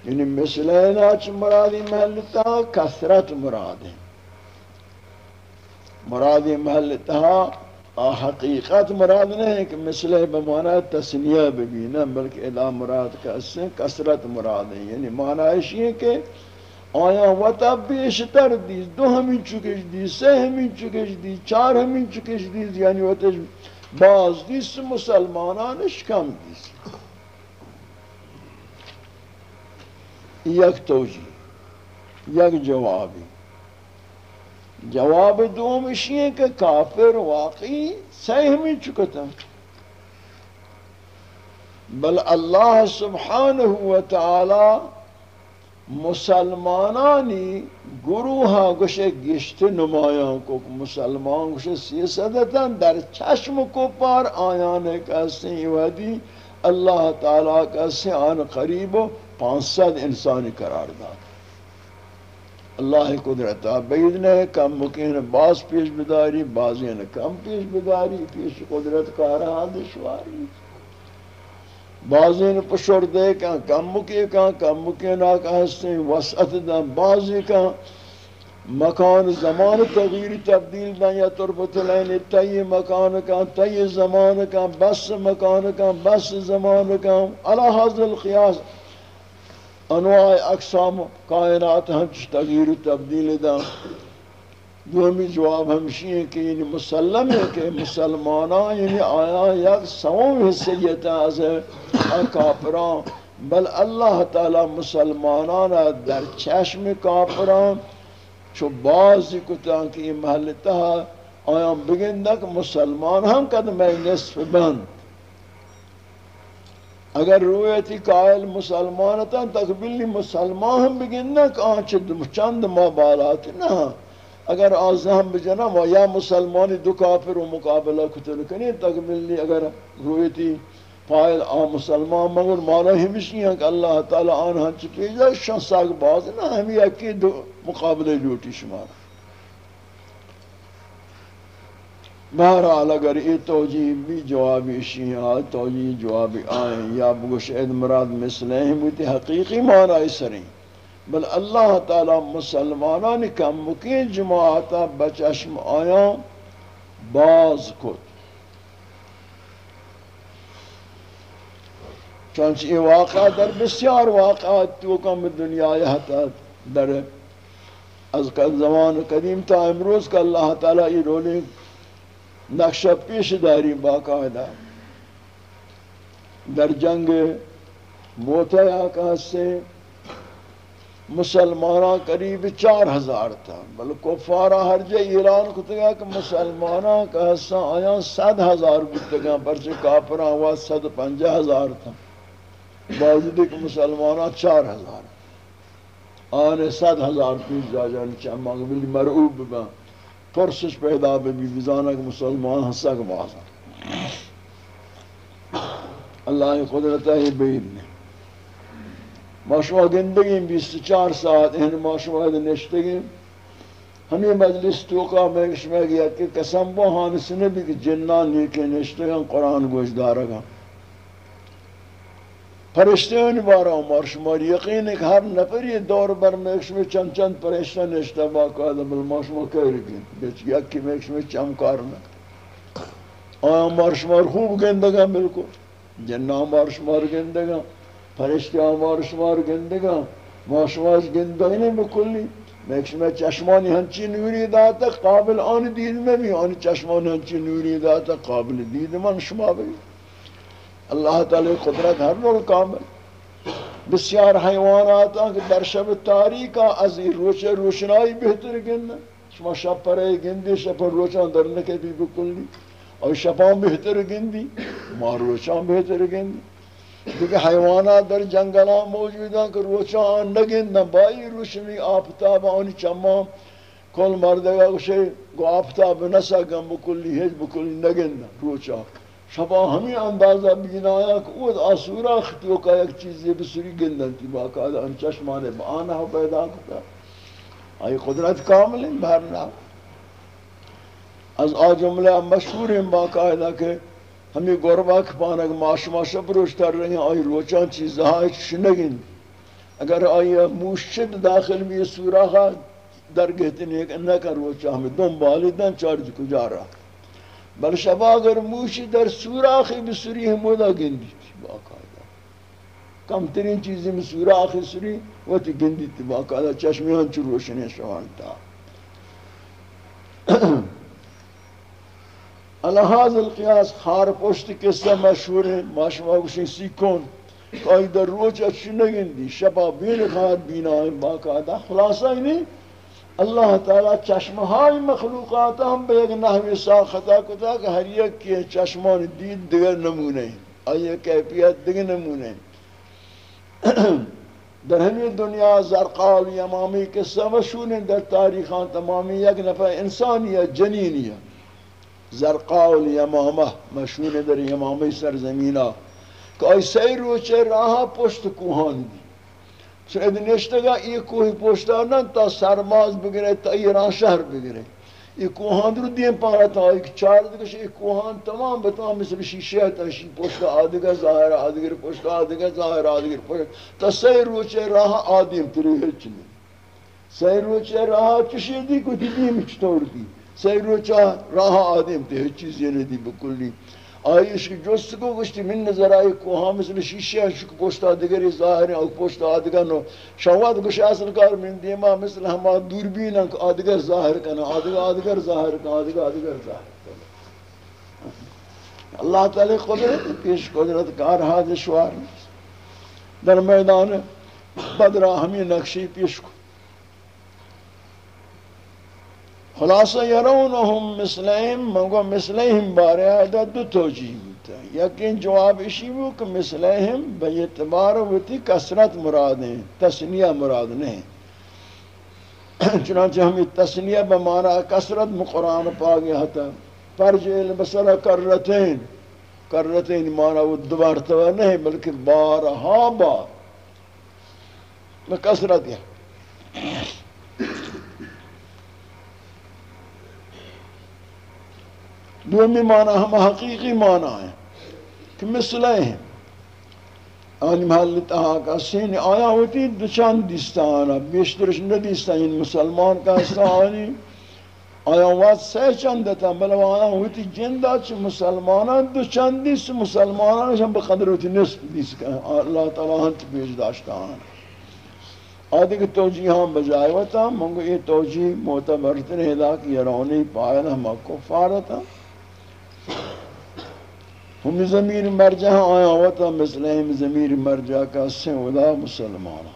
S1: یعنی مثل آج مرادی محلتا کثرت مراد ہے مرادی محلتا حقیقت مراد نہیں کہ مثل بمانا تسنیہ ببینہ بلکہ ادا مراد کا اس سے کثرت مراد ہے۔ یعنی معنی ہے کہ آیا وطا بیشتر دیز، دو همین چکش دیز، سه همین چکش دیز، چار همین چکش دیز یعنی وطا باز دیز مسلمانانش کم دیز۔ یک توجیه، یک جوابی۔ جواب دومش یہ کہ کافر واقعی صحیح میں چکتا بل اللہ سبحانہ و تعالی مسلمانانی گروہا گوشے گشت نمایاں کو، مسلمان گوشے سیسدتا در چشم کو پار آیانے کہستے ہیں وحدی اللہ تعالیٰ کہستے آن قریب و پانچ سد انسانی قرار داد۔ اللہ قدرت بید نے کم مکین باز پیش بداری، بازی نے کم پیش بداری، پیش قدرت کا رہا دشواری۔ بازی نے پشور دے کہاں کم مکی کہاں کم مکی مکین آکا ہستے وسعت دن بازی کہاں مکان زمان تغییر تبدیل دن یا طرفت لین تی مکان کہاں تی زمان کہاں بس مکان کہاں بس زمان کہاں علا حضر القیاس انواع اقسام کائنات ہم تغییر و تبدیل دا دومی جواب ہمشی ہے کہ یعنی مسلم ہے کہ مسلمانان یعنی آیا یک سوم حسیت از کافران بل اللہ تعالی مسلمانان در چشم کافران چو بازی کتان کی یہ محلتہ آیا بگندک مسلمان ہم قدم نصف بند۔ اگر رویتی قائل مسلمانتا تقبیلی مسلمان ہم بگننا کہ چند ما بالات نا اگر آزہم بجنا و یا مسلمانی دو کافر و مقابلہ کتل کنی تقبیلی اگر رویتی قائل آن مسلمان مگر مانا ہمشی ہیں کہ اللہ تعالی آن ہنچ پیجا شان ساگ باز نا ہمی اکی دو مقابلہ لوٹی شمارا بہرحال اگر یہ توجیہ بھی جوابی شیعہ، توجیہ جوابی آئیں یا بگوشید مراد مثلیں ہیں بوتی حقیقی معنی سریں بل اللہ تعالی مسلمانان کم مکی جماعتا بچشم آیا، باز کت چونچہ یہ واقعہ در بسیار واقعات تو کم دنیا حتا در از زمان قدیم تا امروز کا اللہ تعالی یہ رولنگ نقشہ پیش داری باقاعدہ در جنگ موتا آقا سے؟ مسلمانہ قریب چار ہزار تھا۔ بل کفارہ ہر جے ایران کو تگا کہ مسلمانہ کا حصہ آیا سد ہزار بتگا پرچہ کافرہ ہوا سد پنجہ ہزار تھا۔ باوجود کہ مسلمانہ چار ہزار۔ آنے سد ہزار پیش جا جانے چاہ مغبلی مرعوب با پرسش پیدا بھی بزانا کہ مسلمان ہنسا کا بازا۔ اللہ قدرت ہے۔ بید نے ماشما گندگی بیست چار ساعت این ماشما نشتگی ہمیں مجلس توقع میں شما گیا کہ قسم بو حانس ہاں، نبی کہ جنان نیکے نشتگی قرآن گوش دارگا پرشتیان بارا مار شما یقین ایک ہر نفر یہ دور بر میں شما چند چند پرشتہ نشتا باقا دا بل ما شما کہر گئن بیچ یکی میں شما چمکار نہ آیا مار شما خوب گندگا ملکو جنہ مار شما گندگا پرشتیان مار شما گندگا ما شما گندگا نہیں بکلی میکش میں چشمانی ہنچی نوری داتا قابل آن دید میں بھی آن چشمانی ہنچی نوری داتا قابل دید من شما بھی اللہ تعالی قدرت ہر نوع کامل۔ بسیار حیوانات ہیں کہ در شب تاریکا از این روچ روشنائی بہتر گندن شما شب پرے گندی، شب پر روچان در نکے بھی بکلی۔ اور شبان بہتر گندی، ما روچان بہتر گندی۔ کیونکہ حیوانات در جنگلان موجود ہیں کہ روچان نگندن بائی روشنی آفتاب آنی چمان کل مردگا کشے گو آفتاب نسا گم، بکلی ہیچ بکلی نگندن روچان شبا ہمیں اندازہ بینایا کہ او آسورا خطیو کا ایک چیز بسری گندن تھی باقاعدہ ان چشمانے بانا ہو پیدا کرتا آئی قدرت کامل ہیں بہرنا از آ جملہ مشہور ہیں باقاعدہ کہ ہمیں گربا کھپانا کہ معاشمہ شب روش تر رہے ہیں آئی روچان چیز آئی شنگن اگر آئی موشد داخل میں یہ سورا در گہتے ہیں کہ نہ کر روچا ہمیں دن بالی دن چارج کجا رہا بل شبا اگر موشی در سوراخی بسوری ہمودا گندی تھی باقاعدہ کم ترین چیزی میں سورا خسری وہ تی گندی تی باقاعدہ چشمی ہن چو روشنی شوانتا الہاز القیاس خار پشت قصہ مشہور ہے ماشما گوشن سیکون کوئی در روچ اچھی نگندی شبا بین خار بینا باقاعدہ خلاصہ ہی نہیں اللہ تعالی چشمہ چشمہائی مخلوقات ہم بے ایک نحوی ساختہ کتا کہ ہر یک کی چشمان دید دیگر نمونے آئیے کیفیت دیگر نمونے [clears throat] در ہمی دنیا زرقال یمامی کے سمشون در تاریخان تمامی یک نفع انسانی یا جنینی زرقال یمامہ مشہور در یمامی سرزمینہ کہ آئی سی روچے راہا پشت کوہان دی شاید نشتگا ای کوہی پوشتانن تا سرماز بگرے تا ایران شہر بگرے ای کوہان رو دیم پارا تا ایک چار دکش ای کوہان تمام بتمام مثل شیشہ تا شی پوشت آدھگا ظاہر آدھگر پوشت آدھگا ظاہر آدھگر پوشت تا سی روچے راہ آدھیم تری ہچ نہیں سی روچے راہ چشی دی کو دی دیم چطور دی سی روچے راہ آدھیم تی ہچ چیز یہ دی بکلی آئیش کی جست کو گشتی من نظر آئی کوہاں مثل شیشی ہیں شک پوشتا دیگری ظاہر ہیں او پوشتا آدگر نو شواد گوش اصل کار من دیما مثل ہما دوربین ہیں آدگر ظاہر کنا آدگر آدگر ظاہر کنا آدگر آدگر ظاہر کنا اللہ تعالی قدرت پیش قدرت کار حادثوار در میدان بدرہ ہمیں نقشی پیش کو خلاصہ یرونہم مثلہم منگو مثلہم بارے آدھا دو توجیہ ہوتا ہے۔ یقین جواب اسی ہو کہ مثلہم بے اعتبار ہوتی کسرت مراد ہیں تسنیہ مراد نہیں۔ چنانچہ ہمیں تسنیہ بمانا کسرت مقرآن پا گیا تھا۔ فرج البصر کرتین۔ کرتین مانا وہ دوبار تو نہیں، بلکہ بارہا بار۔ میں کسرت ہے۔ دومی معنی ہم حقیقی معنی ہیں، کہ مثلے ہیں۔ آنی محل تہا کا سین آیا ہوتی دچان دیستانا بیشترش ندیستا ان یعنی مسلمان کا حصہ آنی۔ آیا وقت سہ چند دیتا بلو آیا ہوتی جندہ چھ مسلمانان دو چند دیست مسلمانان ہم بقدر ہوتی نصف دیست اللہ تعالیٰ ہنت بیش داشتا آنا آدھے کہ توجیہاں بجائے ہوتا، منگو یہ توجیہ معتبرتن ہدا کی یرونی پائل ہم کفارتا ہم زمین مرجع آیا ہوتا مثل ہم زمین مرجع کا سنودا مسلمان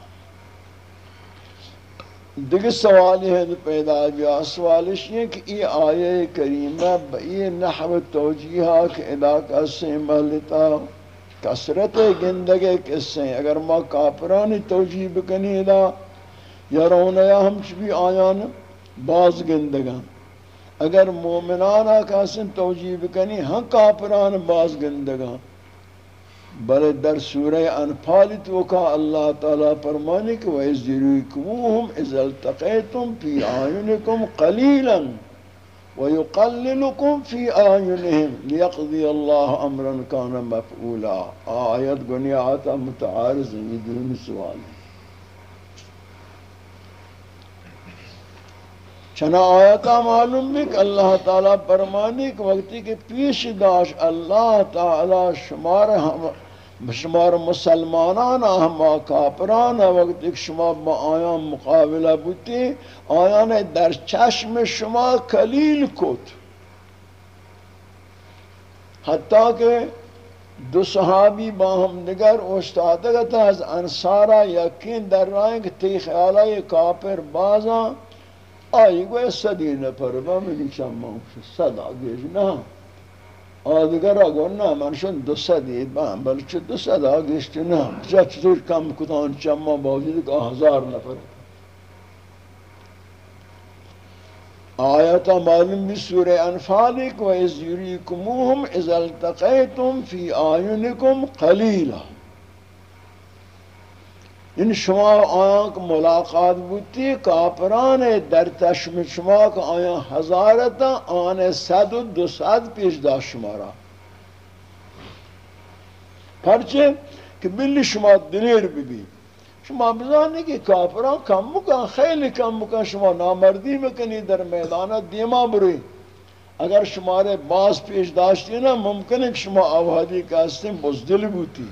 S1: دیکھ سوال ہے پیدا گیا۔ سوالش یہ کہ یہ آیے کریمہ بئی نحو توجیہا کہ ادا کا سے محلتا کسرت گندگے کس اگر ما کافرانی توجیہ بکنی ادا یا رونیا ہم چبی آیان باز گندگان۔ اگر مومنان آکاسن توجیب کنی ہاں کافران باز گندگان بلے در سورہ انفال تو کا اللہ تعالیٰ فرمانے کہ وَإِذْ إِذَا الْتَقَيْتُمْ فِي آيُنِكُمْ قَلِيلًا وَيُقَلِّلُكُمْ فِي آيُنِهِمْ لِيَقْضِيَ اللَّهُ أَمْرًا كَانَ مَفْعُولًا۔ آیت گنیاتا متعارض یہ دون سوال ہے۔ چنا آیتا معلوم بھی کہ اللہ تعالیٰ فرمانی کہ وقتی کہ پیش داش اللہ تعالیٰ شمار ہم شمار مسلمانان ہما کافران وقتی کہ شما با آیان مقابلہ بوتی آیان در چشم شما کلیل کت۔ حتیٰ کہ دو صحابی با ہم نگر استادگتا از انصارا یقین در رائیں کہ تی خیالہ کافر بازاں۔ آئی گویا صدی نفر با منی چما صد آگیش نا آدگر آگو نا منشون دو صدی با بلکه دو صد آگیش نا چه چطور کم کتان چما باوجود که هزار نفر آیتا معلوم بی سورہ انفال ایک وَإِذْ يُرِيكُمُوهُمْ إِذَا الْتَقَيْتُمْ فِي آيُنِكُمْ قَلِيلًا ان شما آیاں کو ملاقات بوتی کافران در تشم شما کو آیاں ہزارتا آن صد و دو صد پیش دا شمارا پرچے کہ بلی شما دلیر ببی شما بزانی کہ کافران کم مکن خیلی کم مکن شما نامردی مکنی در میدان دیما بروی. اگر شمارے باز پیش داشتی نا ممکن ہے کہ شما آوادی کا استیم بزدل بوتی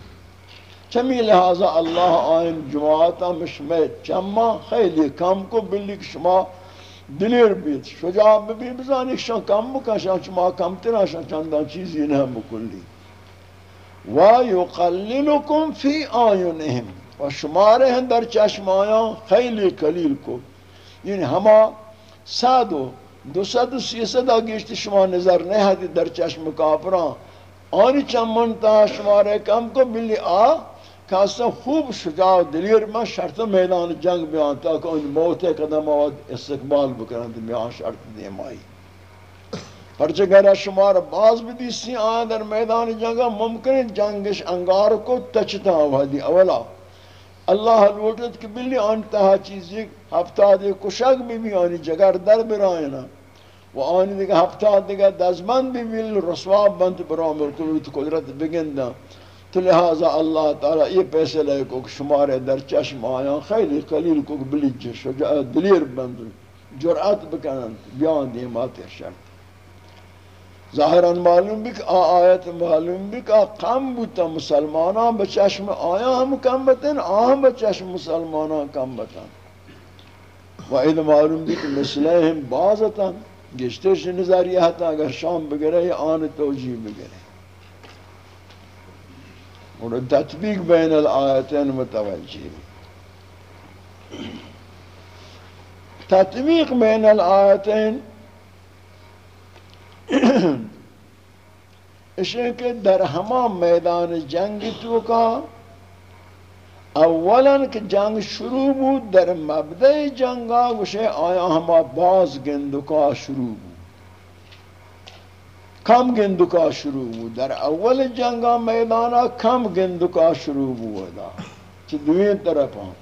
S1: چمی لہذا اللہ آئین جماعتا مشمع چما خیلی کم کو بلی شما دلیر بیت شجاع بھی بزانی شان کم بکن شان چما کم تینا شان چندان چیزی نہ بکلی۔ وَيُقَلِّلُكُمْ فِي آیُنِهِمْ و شمارے ہیں در چشم چشمایاں خیلی قلیل کو۔ یعنی ہما سادو دو سد و سی سد آگیشت شما نظر نہیں ہے در چشم کافران آنی چمن تا شمارے کم کو بلی آ کاسا خوب شجاع دلیر من شرط میدان جنگ بیان تا کہ ان موت قدم آواد استقبال بکرن دی بیان شرط دیم آئی پرچہ گرہ شمار باز بھی دیسی آن در میدان جنگ ممکن جنگش انگار کو تچتا آوادی اولا اللہ لوٹت کہ بلی آن تہا چیزی ہفتہ دے کشک بھی بھی آنی جگر در برائینا و آنی دیگه ہفتہ دیگه دزمند بھی بھی رسواب بند برامر کلوت قدرت بگندہ تو لہذا اللہ تعالی یہ پیسے لے کو شمار در چشم آیا خیلی قلیل کو بلیج شجاع دلیر بند جرأت بکنن بیان دیمات شرط ظاہراً معلوم بھی کہ آیت معلوم بھی کہ کم بوتا مسلماناں بچشم آیا ہم کم بتن آہم بچشم مسلماناں کم بتن و اید معلوم بھی کہ مسئلہ ہم بازتا گشتش نظریہ تا اگر شام بگرے آن والتطبيق بين الآيتين متوجهين تطبيق بين الآيتين [coughs] اشکه در همان میدان جنگ تو اولا که جنگ شروع بود در مبدع جنگا گوشه آیا هما باز گندکا شروع بود. کم گندکا شروع بود در اول جنگا میدانا کم گندکا شروع بود چی دوین طرف ہاں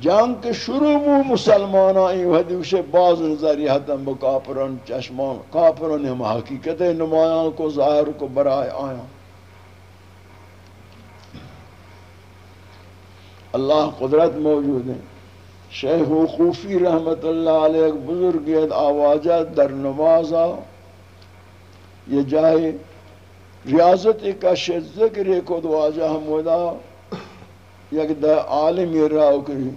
S1: جنگ کے شروع بود مسلمانا این وحدی وشے باز نظری حتم با کافران چشمان کافران ہم حقیقت نمایان کو ظاہر کو برائے آیا اللہ قدرت موجود ہے. شیخ خوفی رحمت اللہ علیہ بزرگ آواجہ در نمازہ یہ جائے ریاضت ایک اشد ذکر ایک دو آجا حمودا یک دا عالم یہ راو کری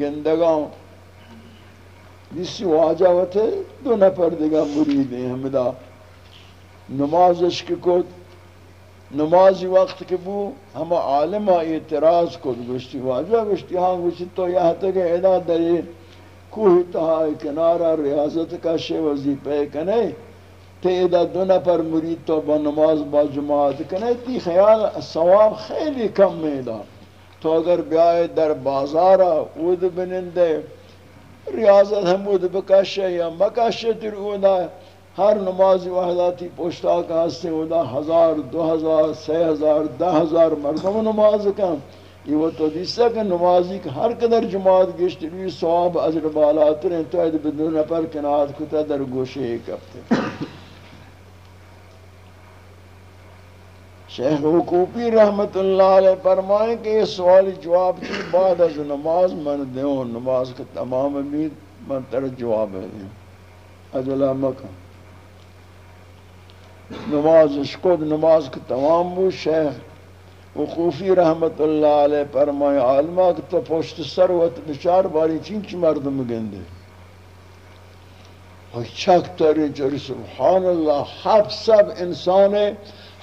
S1: گندگاں جسی واجہ ہوتے دو نفر دیگا مرید ہیں ہمدا نماز عشق کو نمازی وقت کے بو ہم عالم اعتراض کو گشتی واجہ گشتی ہاں گشتی تو یہاں تک ادا دری کوہ تہا کنارہ ریاضت کا شے وظیفہ کنے تعداد دو نفر مرید تو با نماز با جماعت کنے تی خیال ثواب خیلی کم میدان تو اگر بیائے در بازارا اود بننده ریاضت ہم اود بکشه یا مکشه تر اودا ہر نمازی وحداتی پوشتا کا ہستے اودا ہزار، دو ہزار سی ہزار، دہ ہزار مردم نماز کم یہ وہ تو دیسا کہ نمازی کہ ہر قدر جماعت گشت روی ثواب عزر بالاتر ہیں تو اید بدون نفر کنات کتا در گوشے ایک ہفتے شیخ حقوقی رحمت اللہ علیہ فرمائیں کہ یہ سوال جواب کی بعد از نماز من دیوں نماز کے تمام امید من تر جواب ہے۔ اجلا مکہ۔ نماز اشکد نماز کے تمام بو شیخ وقوفی رحمت اللہ علیہ فرمائیں عالمہ کہ تو پشت سر وقت بچار باری چینچ مردم گندے۔ اور چک تری جری سبحان اللہ حب سب انسان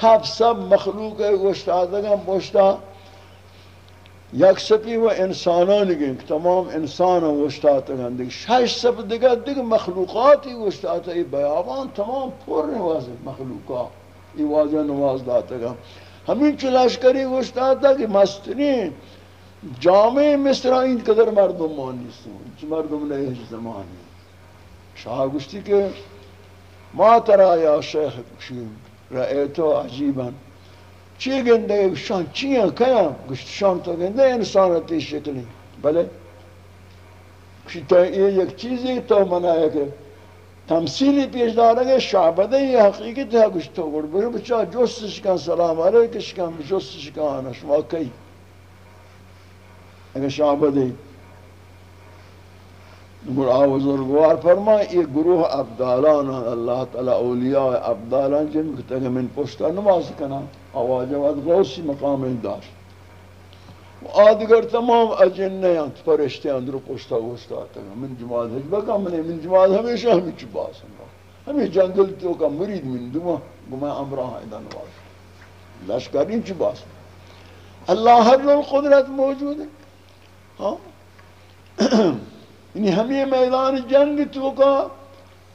S1: ہف سب مخلوق گوشتادگا پوشتا یک سپی و انسانان گئیں تمام انسان گوشتادگا دیکھ، شش سب دیگا دیکھ مخلوقاتی گوشتاتا ای بیابان تمام پر نواز مخلوقات ای واضح نواز داتگا ہمین چلاشکری گوشتاتا کہ مسترین جامع مصرائین قدر مردم مانی سن مردم نہیں زمانی شاہ گوشتی کہ ما ترا یا شیخ کشیم رأیتو عجیبا چی گنده شان چیه کیا گشت شان تو گنده انسان انسانتی شکلی بله تا یک چیزی تو منایه که تمثیلی پیش داره که شعبده یه حقیقت تا گشت تو گرد برو بچا جستش کن سلام علیکش کن جستش کن ما کی اگه شعبده گروہ بزرگوار فرمائے، یہ گروہ ابدالان اللہ تعالی اولیاء ابدالان جن کو تک من پشتا نماز کنا، آواز وقت غوثی مقام داشت۔ آدگر تمام اجنہ ہیں فرشتے اندر پوشتا گوشتا آتا ہے من جماعت ہے بکا، من من جماعت ہمیشہ ہمیں چباس ہوں ہمیں جنگل تو کا مرید من دمہ گمہ امرہ حیدہ نواز لشکرین چباس اللہ ہر لوگ قدرت موجود ہے۔ ہاں؟ یعنی ہمیں میدان جنگ تو کا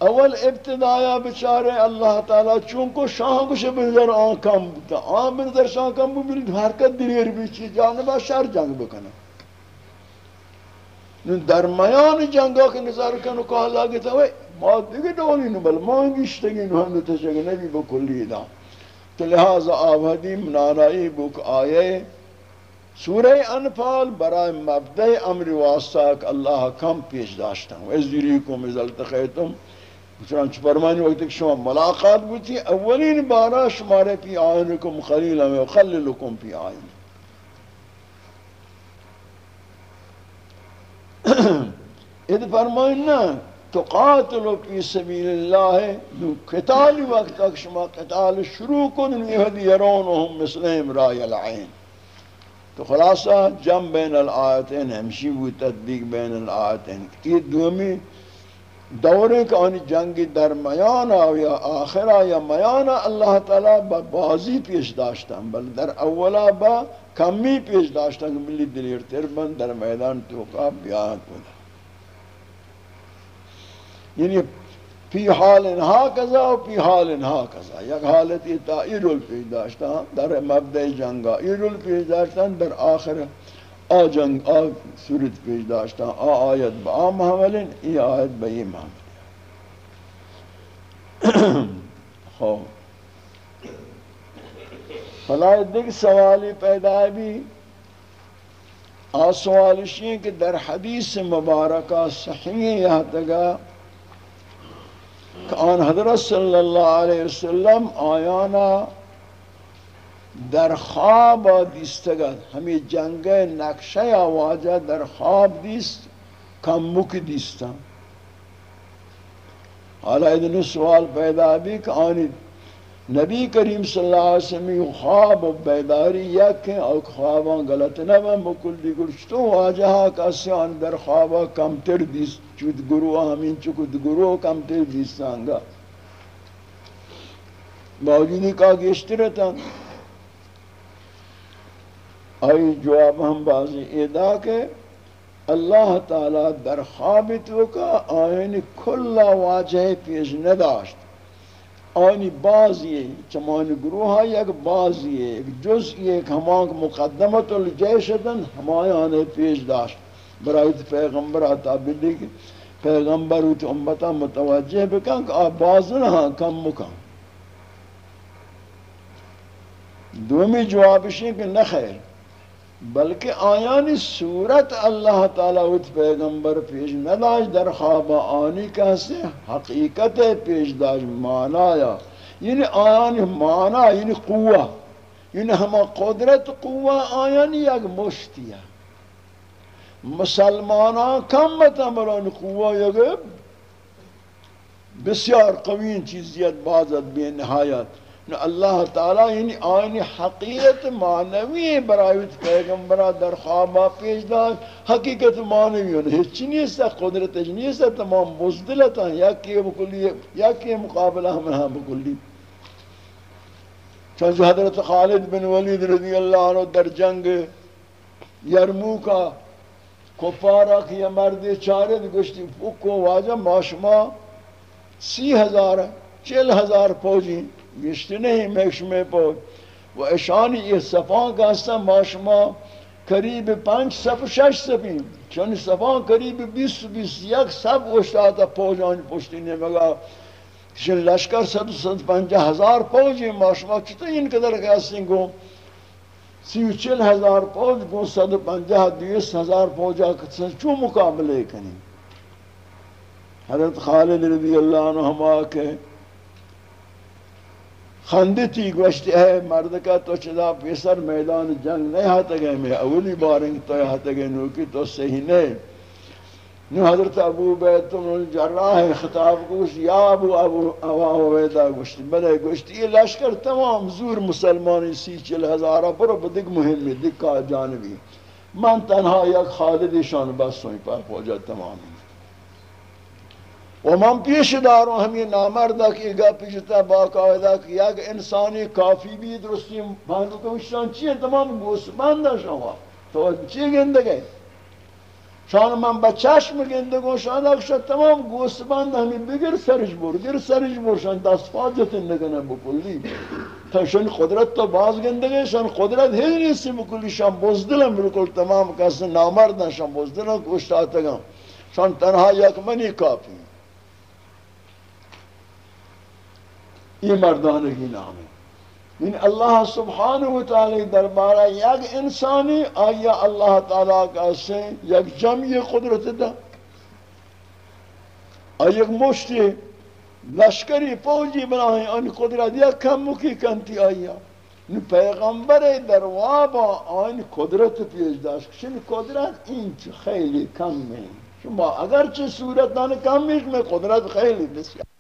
S1: اول ابتدایا بچارے اللہ تعالی چونکو شاہ کو شب نظر آن کم بتا آن بنظر شاہ کم بلی حرکت دلیر بیچی جانبا شر جنگ بکنا درمیان جنگا کے نظر کنو کہا لاگتا ہے ما دیگه دولی نو بل، ما گشتگی نو هم تشک نبی بکلی دا۔ تو لہذا آبادی منارائی بک آئے سورہ انفال برای مبدع امر واسطہ کہ اللہ کم پیش داشتا ہوں از دیریکم از التقیتم. چنانچہ فرمانی وقت کہ شما ملاقات بوتی اولین بارا شمارے پی آئینکم خلیلا میں خللکم پی آئین [coughs] اد فرمائن نا تو قاتلو پی سبیل اللہ دو قتالی وقت تک شما قتال شروع کن یہد یرونہم مسلم رای العین. تو خلاصہ جم بین الآیتین ہمشی وہ تدبیق بین الآیتین۔ یہ دومی دورے کا آنی جنگ در میانا یا آخرہ یا میانا اللہ تعالی با بازی پیش داشتا بل در اولا با کمی پیش داشتا کہ ملی دلیر تربن در میدان توقع بیان کنا یعنی فی حال انہا کذا و فی حال انہا کذا یک حالتی تا ایرول پیش داشتا در مبدع جنگا ایرول پیش داشتا در آخرہ آ جنگ آ صورت پیش داشتا آ آیت با آ محملن ای آیت با ای محمل [coughs] خوب فلا دیکھ سوالی پیدا بھی. آ سوالش یہ کہ در حدیث مبارکہ صحیح یہاں تگا کہ آن حضرت صلی اللہ علیہ وسلم آیانا در خواب دیستگد ہمی جنگ نقشہ آواجہ در خواب دیست، کم مک دیستا حالا ادنو سوال پیدا بھی کہ آنی نبی کریم صلی اللہ علیہ وسلم خواب و بیداری یک یکیں اور خواباں غلط نبا مکل دی گرشتو واجہا کسی آن در خوابا کم تر دیست چود گروہ ہمین چکود گروہ کم تر دیس دیستانگا باوجودی کا گشترتا آئی جواب ہم بازی ادا کے اللہ تعالی در خوابت وکا آئین کلا واجہ پیش نداشت۔ آئینی بازی چمان گروہ یک بازی ایک جزئی ایک ہمان مقدمت الجیشدن ہمان آنے پیش داشت۔ برایت پیغمبر آتا بلی کہ پیغمبر ہوتی امتا متوجہ بکن کہ آپ بازن ہاں کم مکن۔ دومی جوابش ہے کہ نخیر بلکہ آیانی صورت اللہ تعالیٰ ات پیغمبر پیش نداش در خواب آنی کہستے حقیقت پیش داش معنایا یعنی آیانی معنی یعنی قوہ یعنی ہما قدرت قوہ آیانی یک مشتیہ مسلمانان کم متمران قوہ یک بسیار قوین چیزیت، بازت بے نہایت اللہ تعالی یعنی آئین حقیقت معنوی برایت پیغمبرہ در خوابہ پیش دار حقیقت معنوی ہے ہیچ نیست قدرت نیست تمام مزدلتا یا کی بکلی، یا کی مقابلہ ہم ہاں بکلی۔ چونچہ حضرت خالد بن ولید رضی اللہ عنہ در جنگ یرمو کا کفارہ کی مرد چارد گشتی فکو واجہ معاشمہ سی ہزار، چل ہزار فوجی گشتنه مکشمه پا و اشانی یه صفان گستن ما شما قریب پنج صف و شش صفیم. چون صفان قریب بیست و بیست یک صف اشتاعت پوجان پشتی نمگا چون لشکر صد و صد پنجه هزار پوجی ما شما. چطور اینقدر گستین گو سی و چل هزار پوج گو صد و پنجه دیس هزار پوجا کتسن چون مقابلے کنیم؟ حضرت خالد رضی اللہ عنہ ہما کہ خندتی گوشتی ہے، مرد کا تو چدا پیسر میدان جنگ نہیں ہاتا گئے میں، اولی بارنگ تو ہاتا گئے نوکی تو صحیح نہیں۔ نو حضرت ابو بیتن الجراح خطاب گوشت یا ابو ابو ابو عبیدہ گوشتی بلے گوشتی یہ لشکر تمام زور مسلمانی سی چل ہزارہ پر بدک مہمی دکا جانبی من تنها یک خالدشان بس سوئی پر پوجا تمامی و من پیش داروں ہم یہ نامردہ کی گا پیشتا باقاعدہ کہ یک انسانی کافی بھی درستی بانو کہ چیئے تمام گوست بندہ شما؟ تو چی گندگے شان من با چشم گندگو شان تمام گوست بند ہمیں بگر سرش بور گر سرش بور شان دست فاجت نگنه بکلی. تا شان قدرت تو باز گندگے شان قدرت ہی نیستی بکلی شان بزدلم بلکل تمام کس نامردن شان بزدلم کشتاتگم شان تنها یک منی کافی. یہ مردانگی نام ہے یعنی اللہ سبحانہ وتعالی دربارہ یک انسانی آیا اللہ تعالیٰ کا سے یک جمعی قدرت دا آیا یک مشتی لشکری فوجی بنائیں ان قدرت یا کم مکی کنتی آیا؟ پیغمبر در وابا آن قدرت پیش داشت. شن قدرت این خیلی کم میں شما اگرچه صورت دان کم میں قدرت خیلی بسیار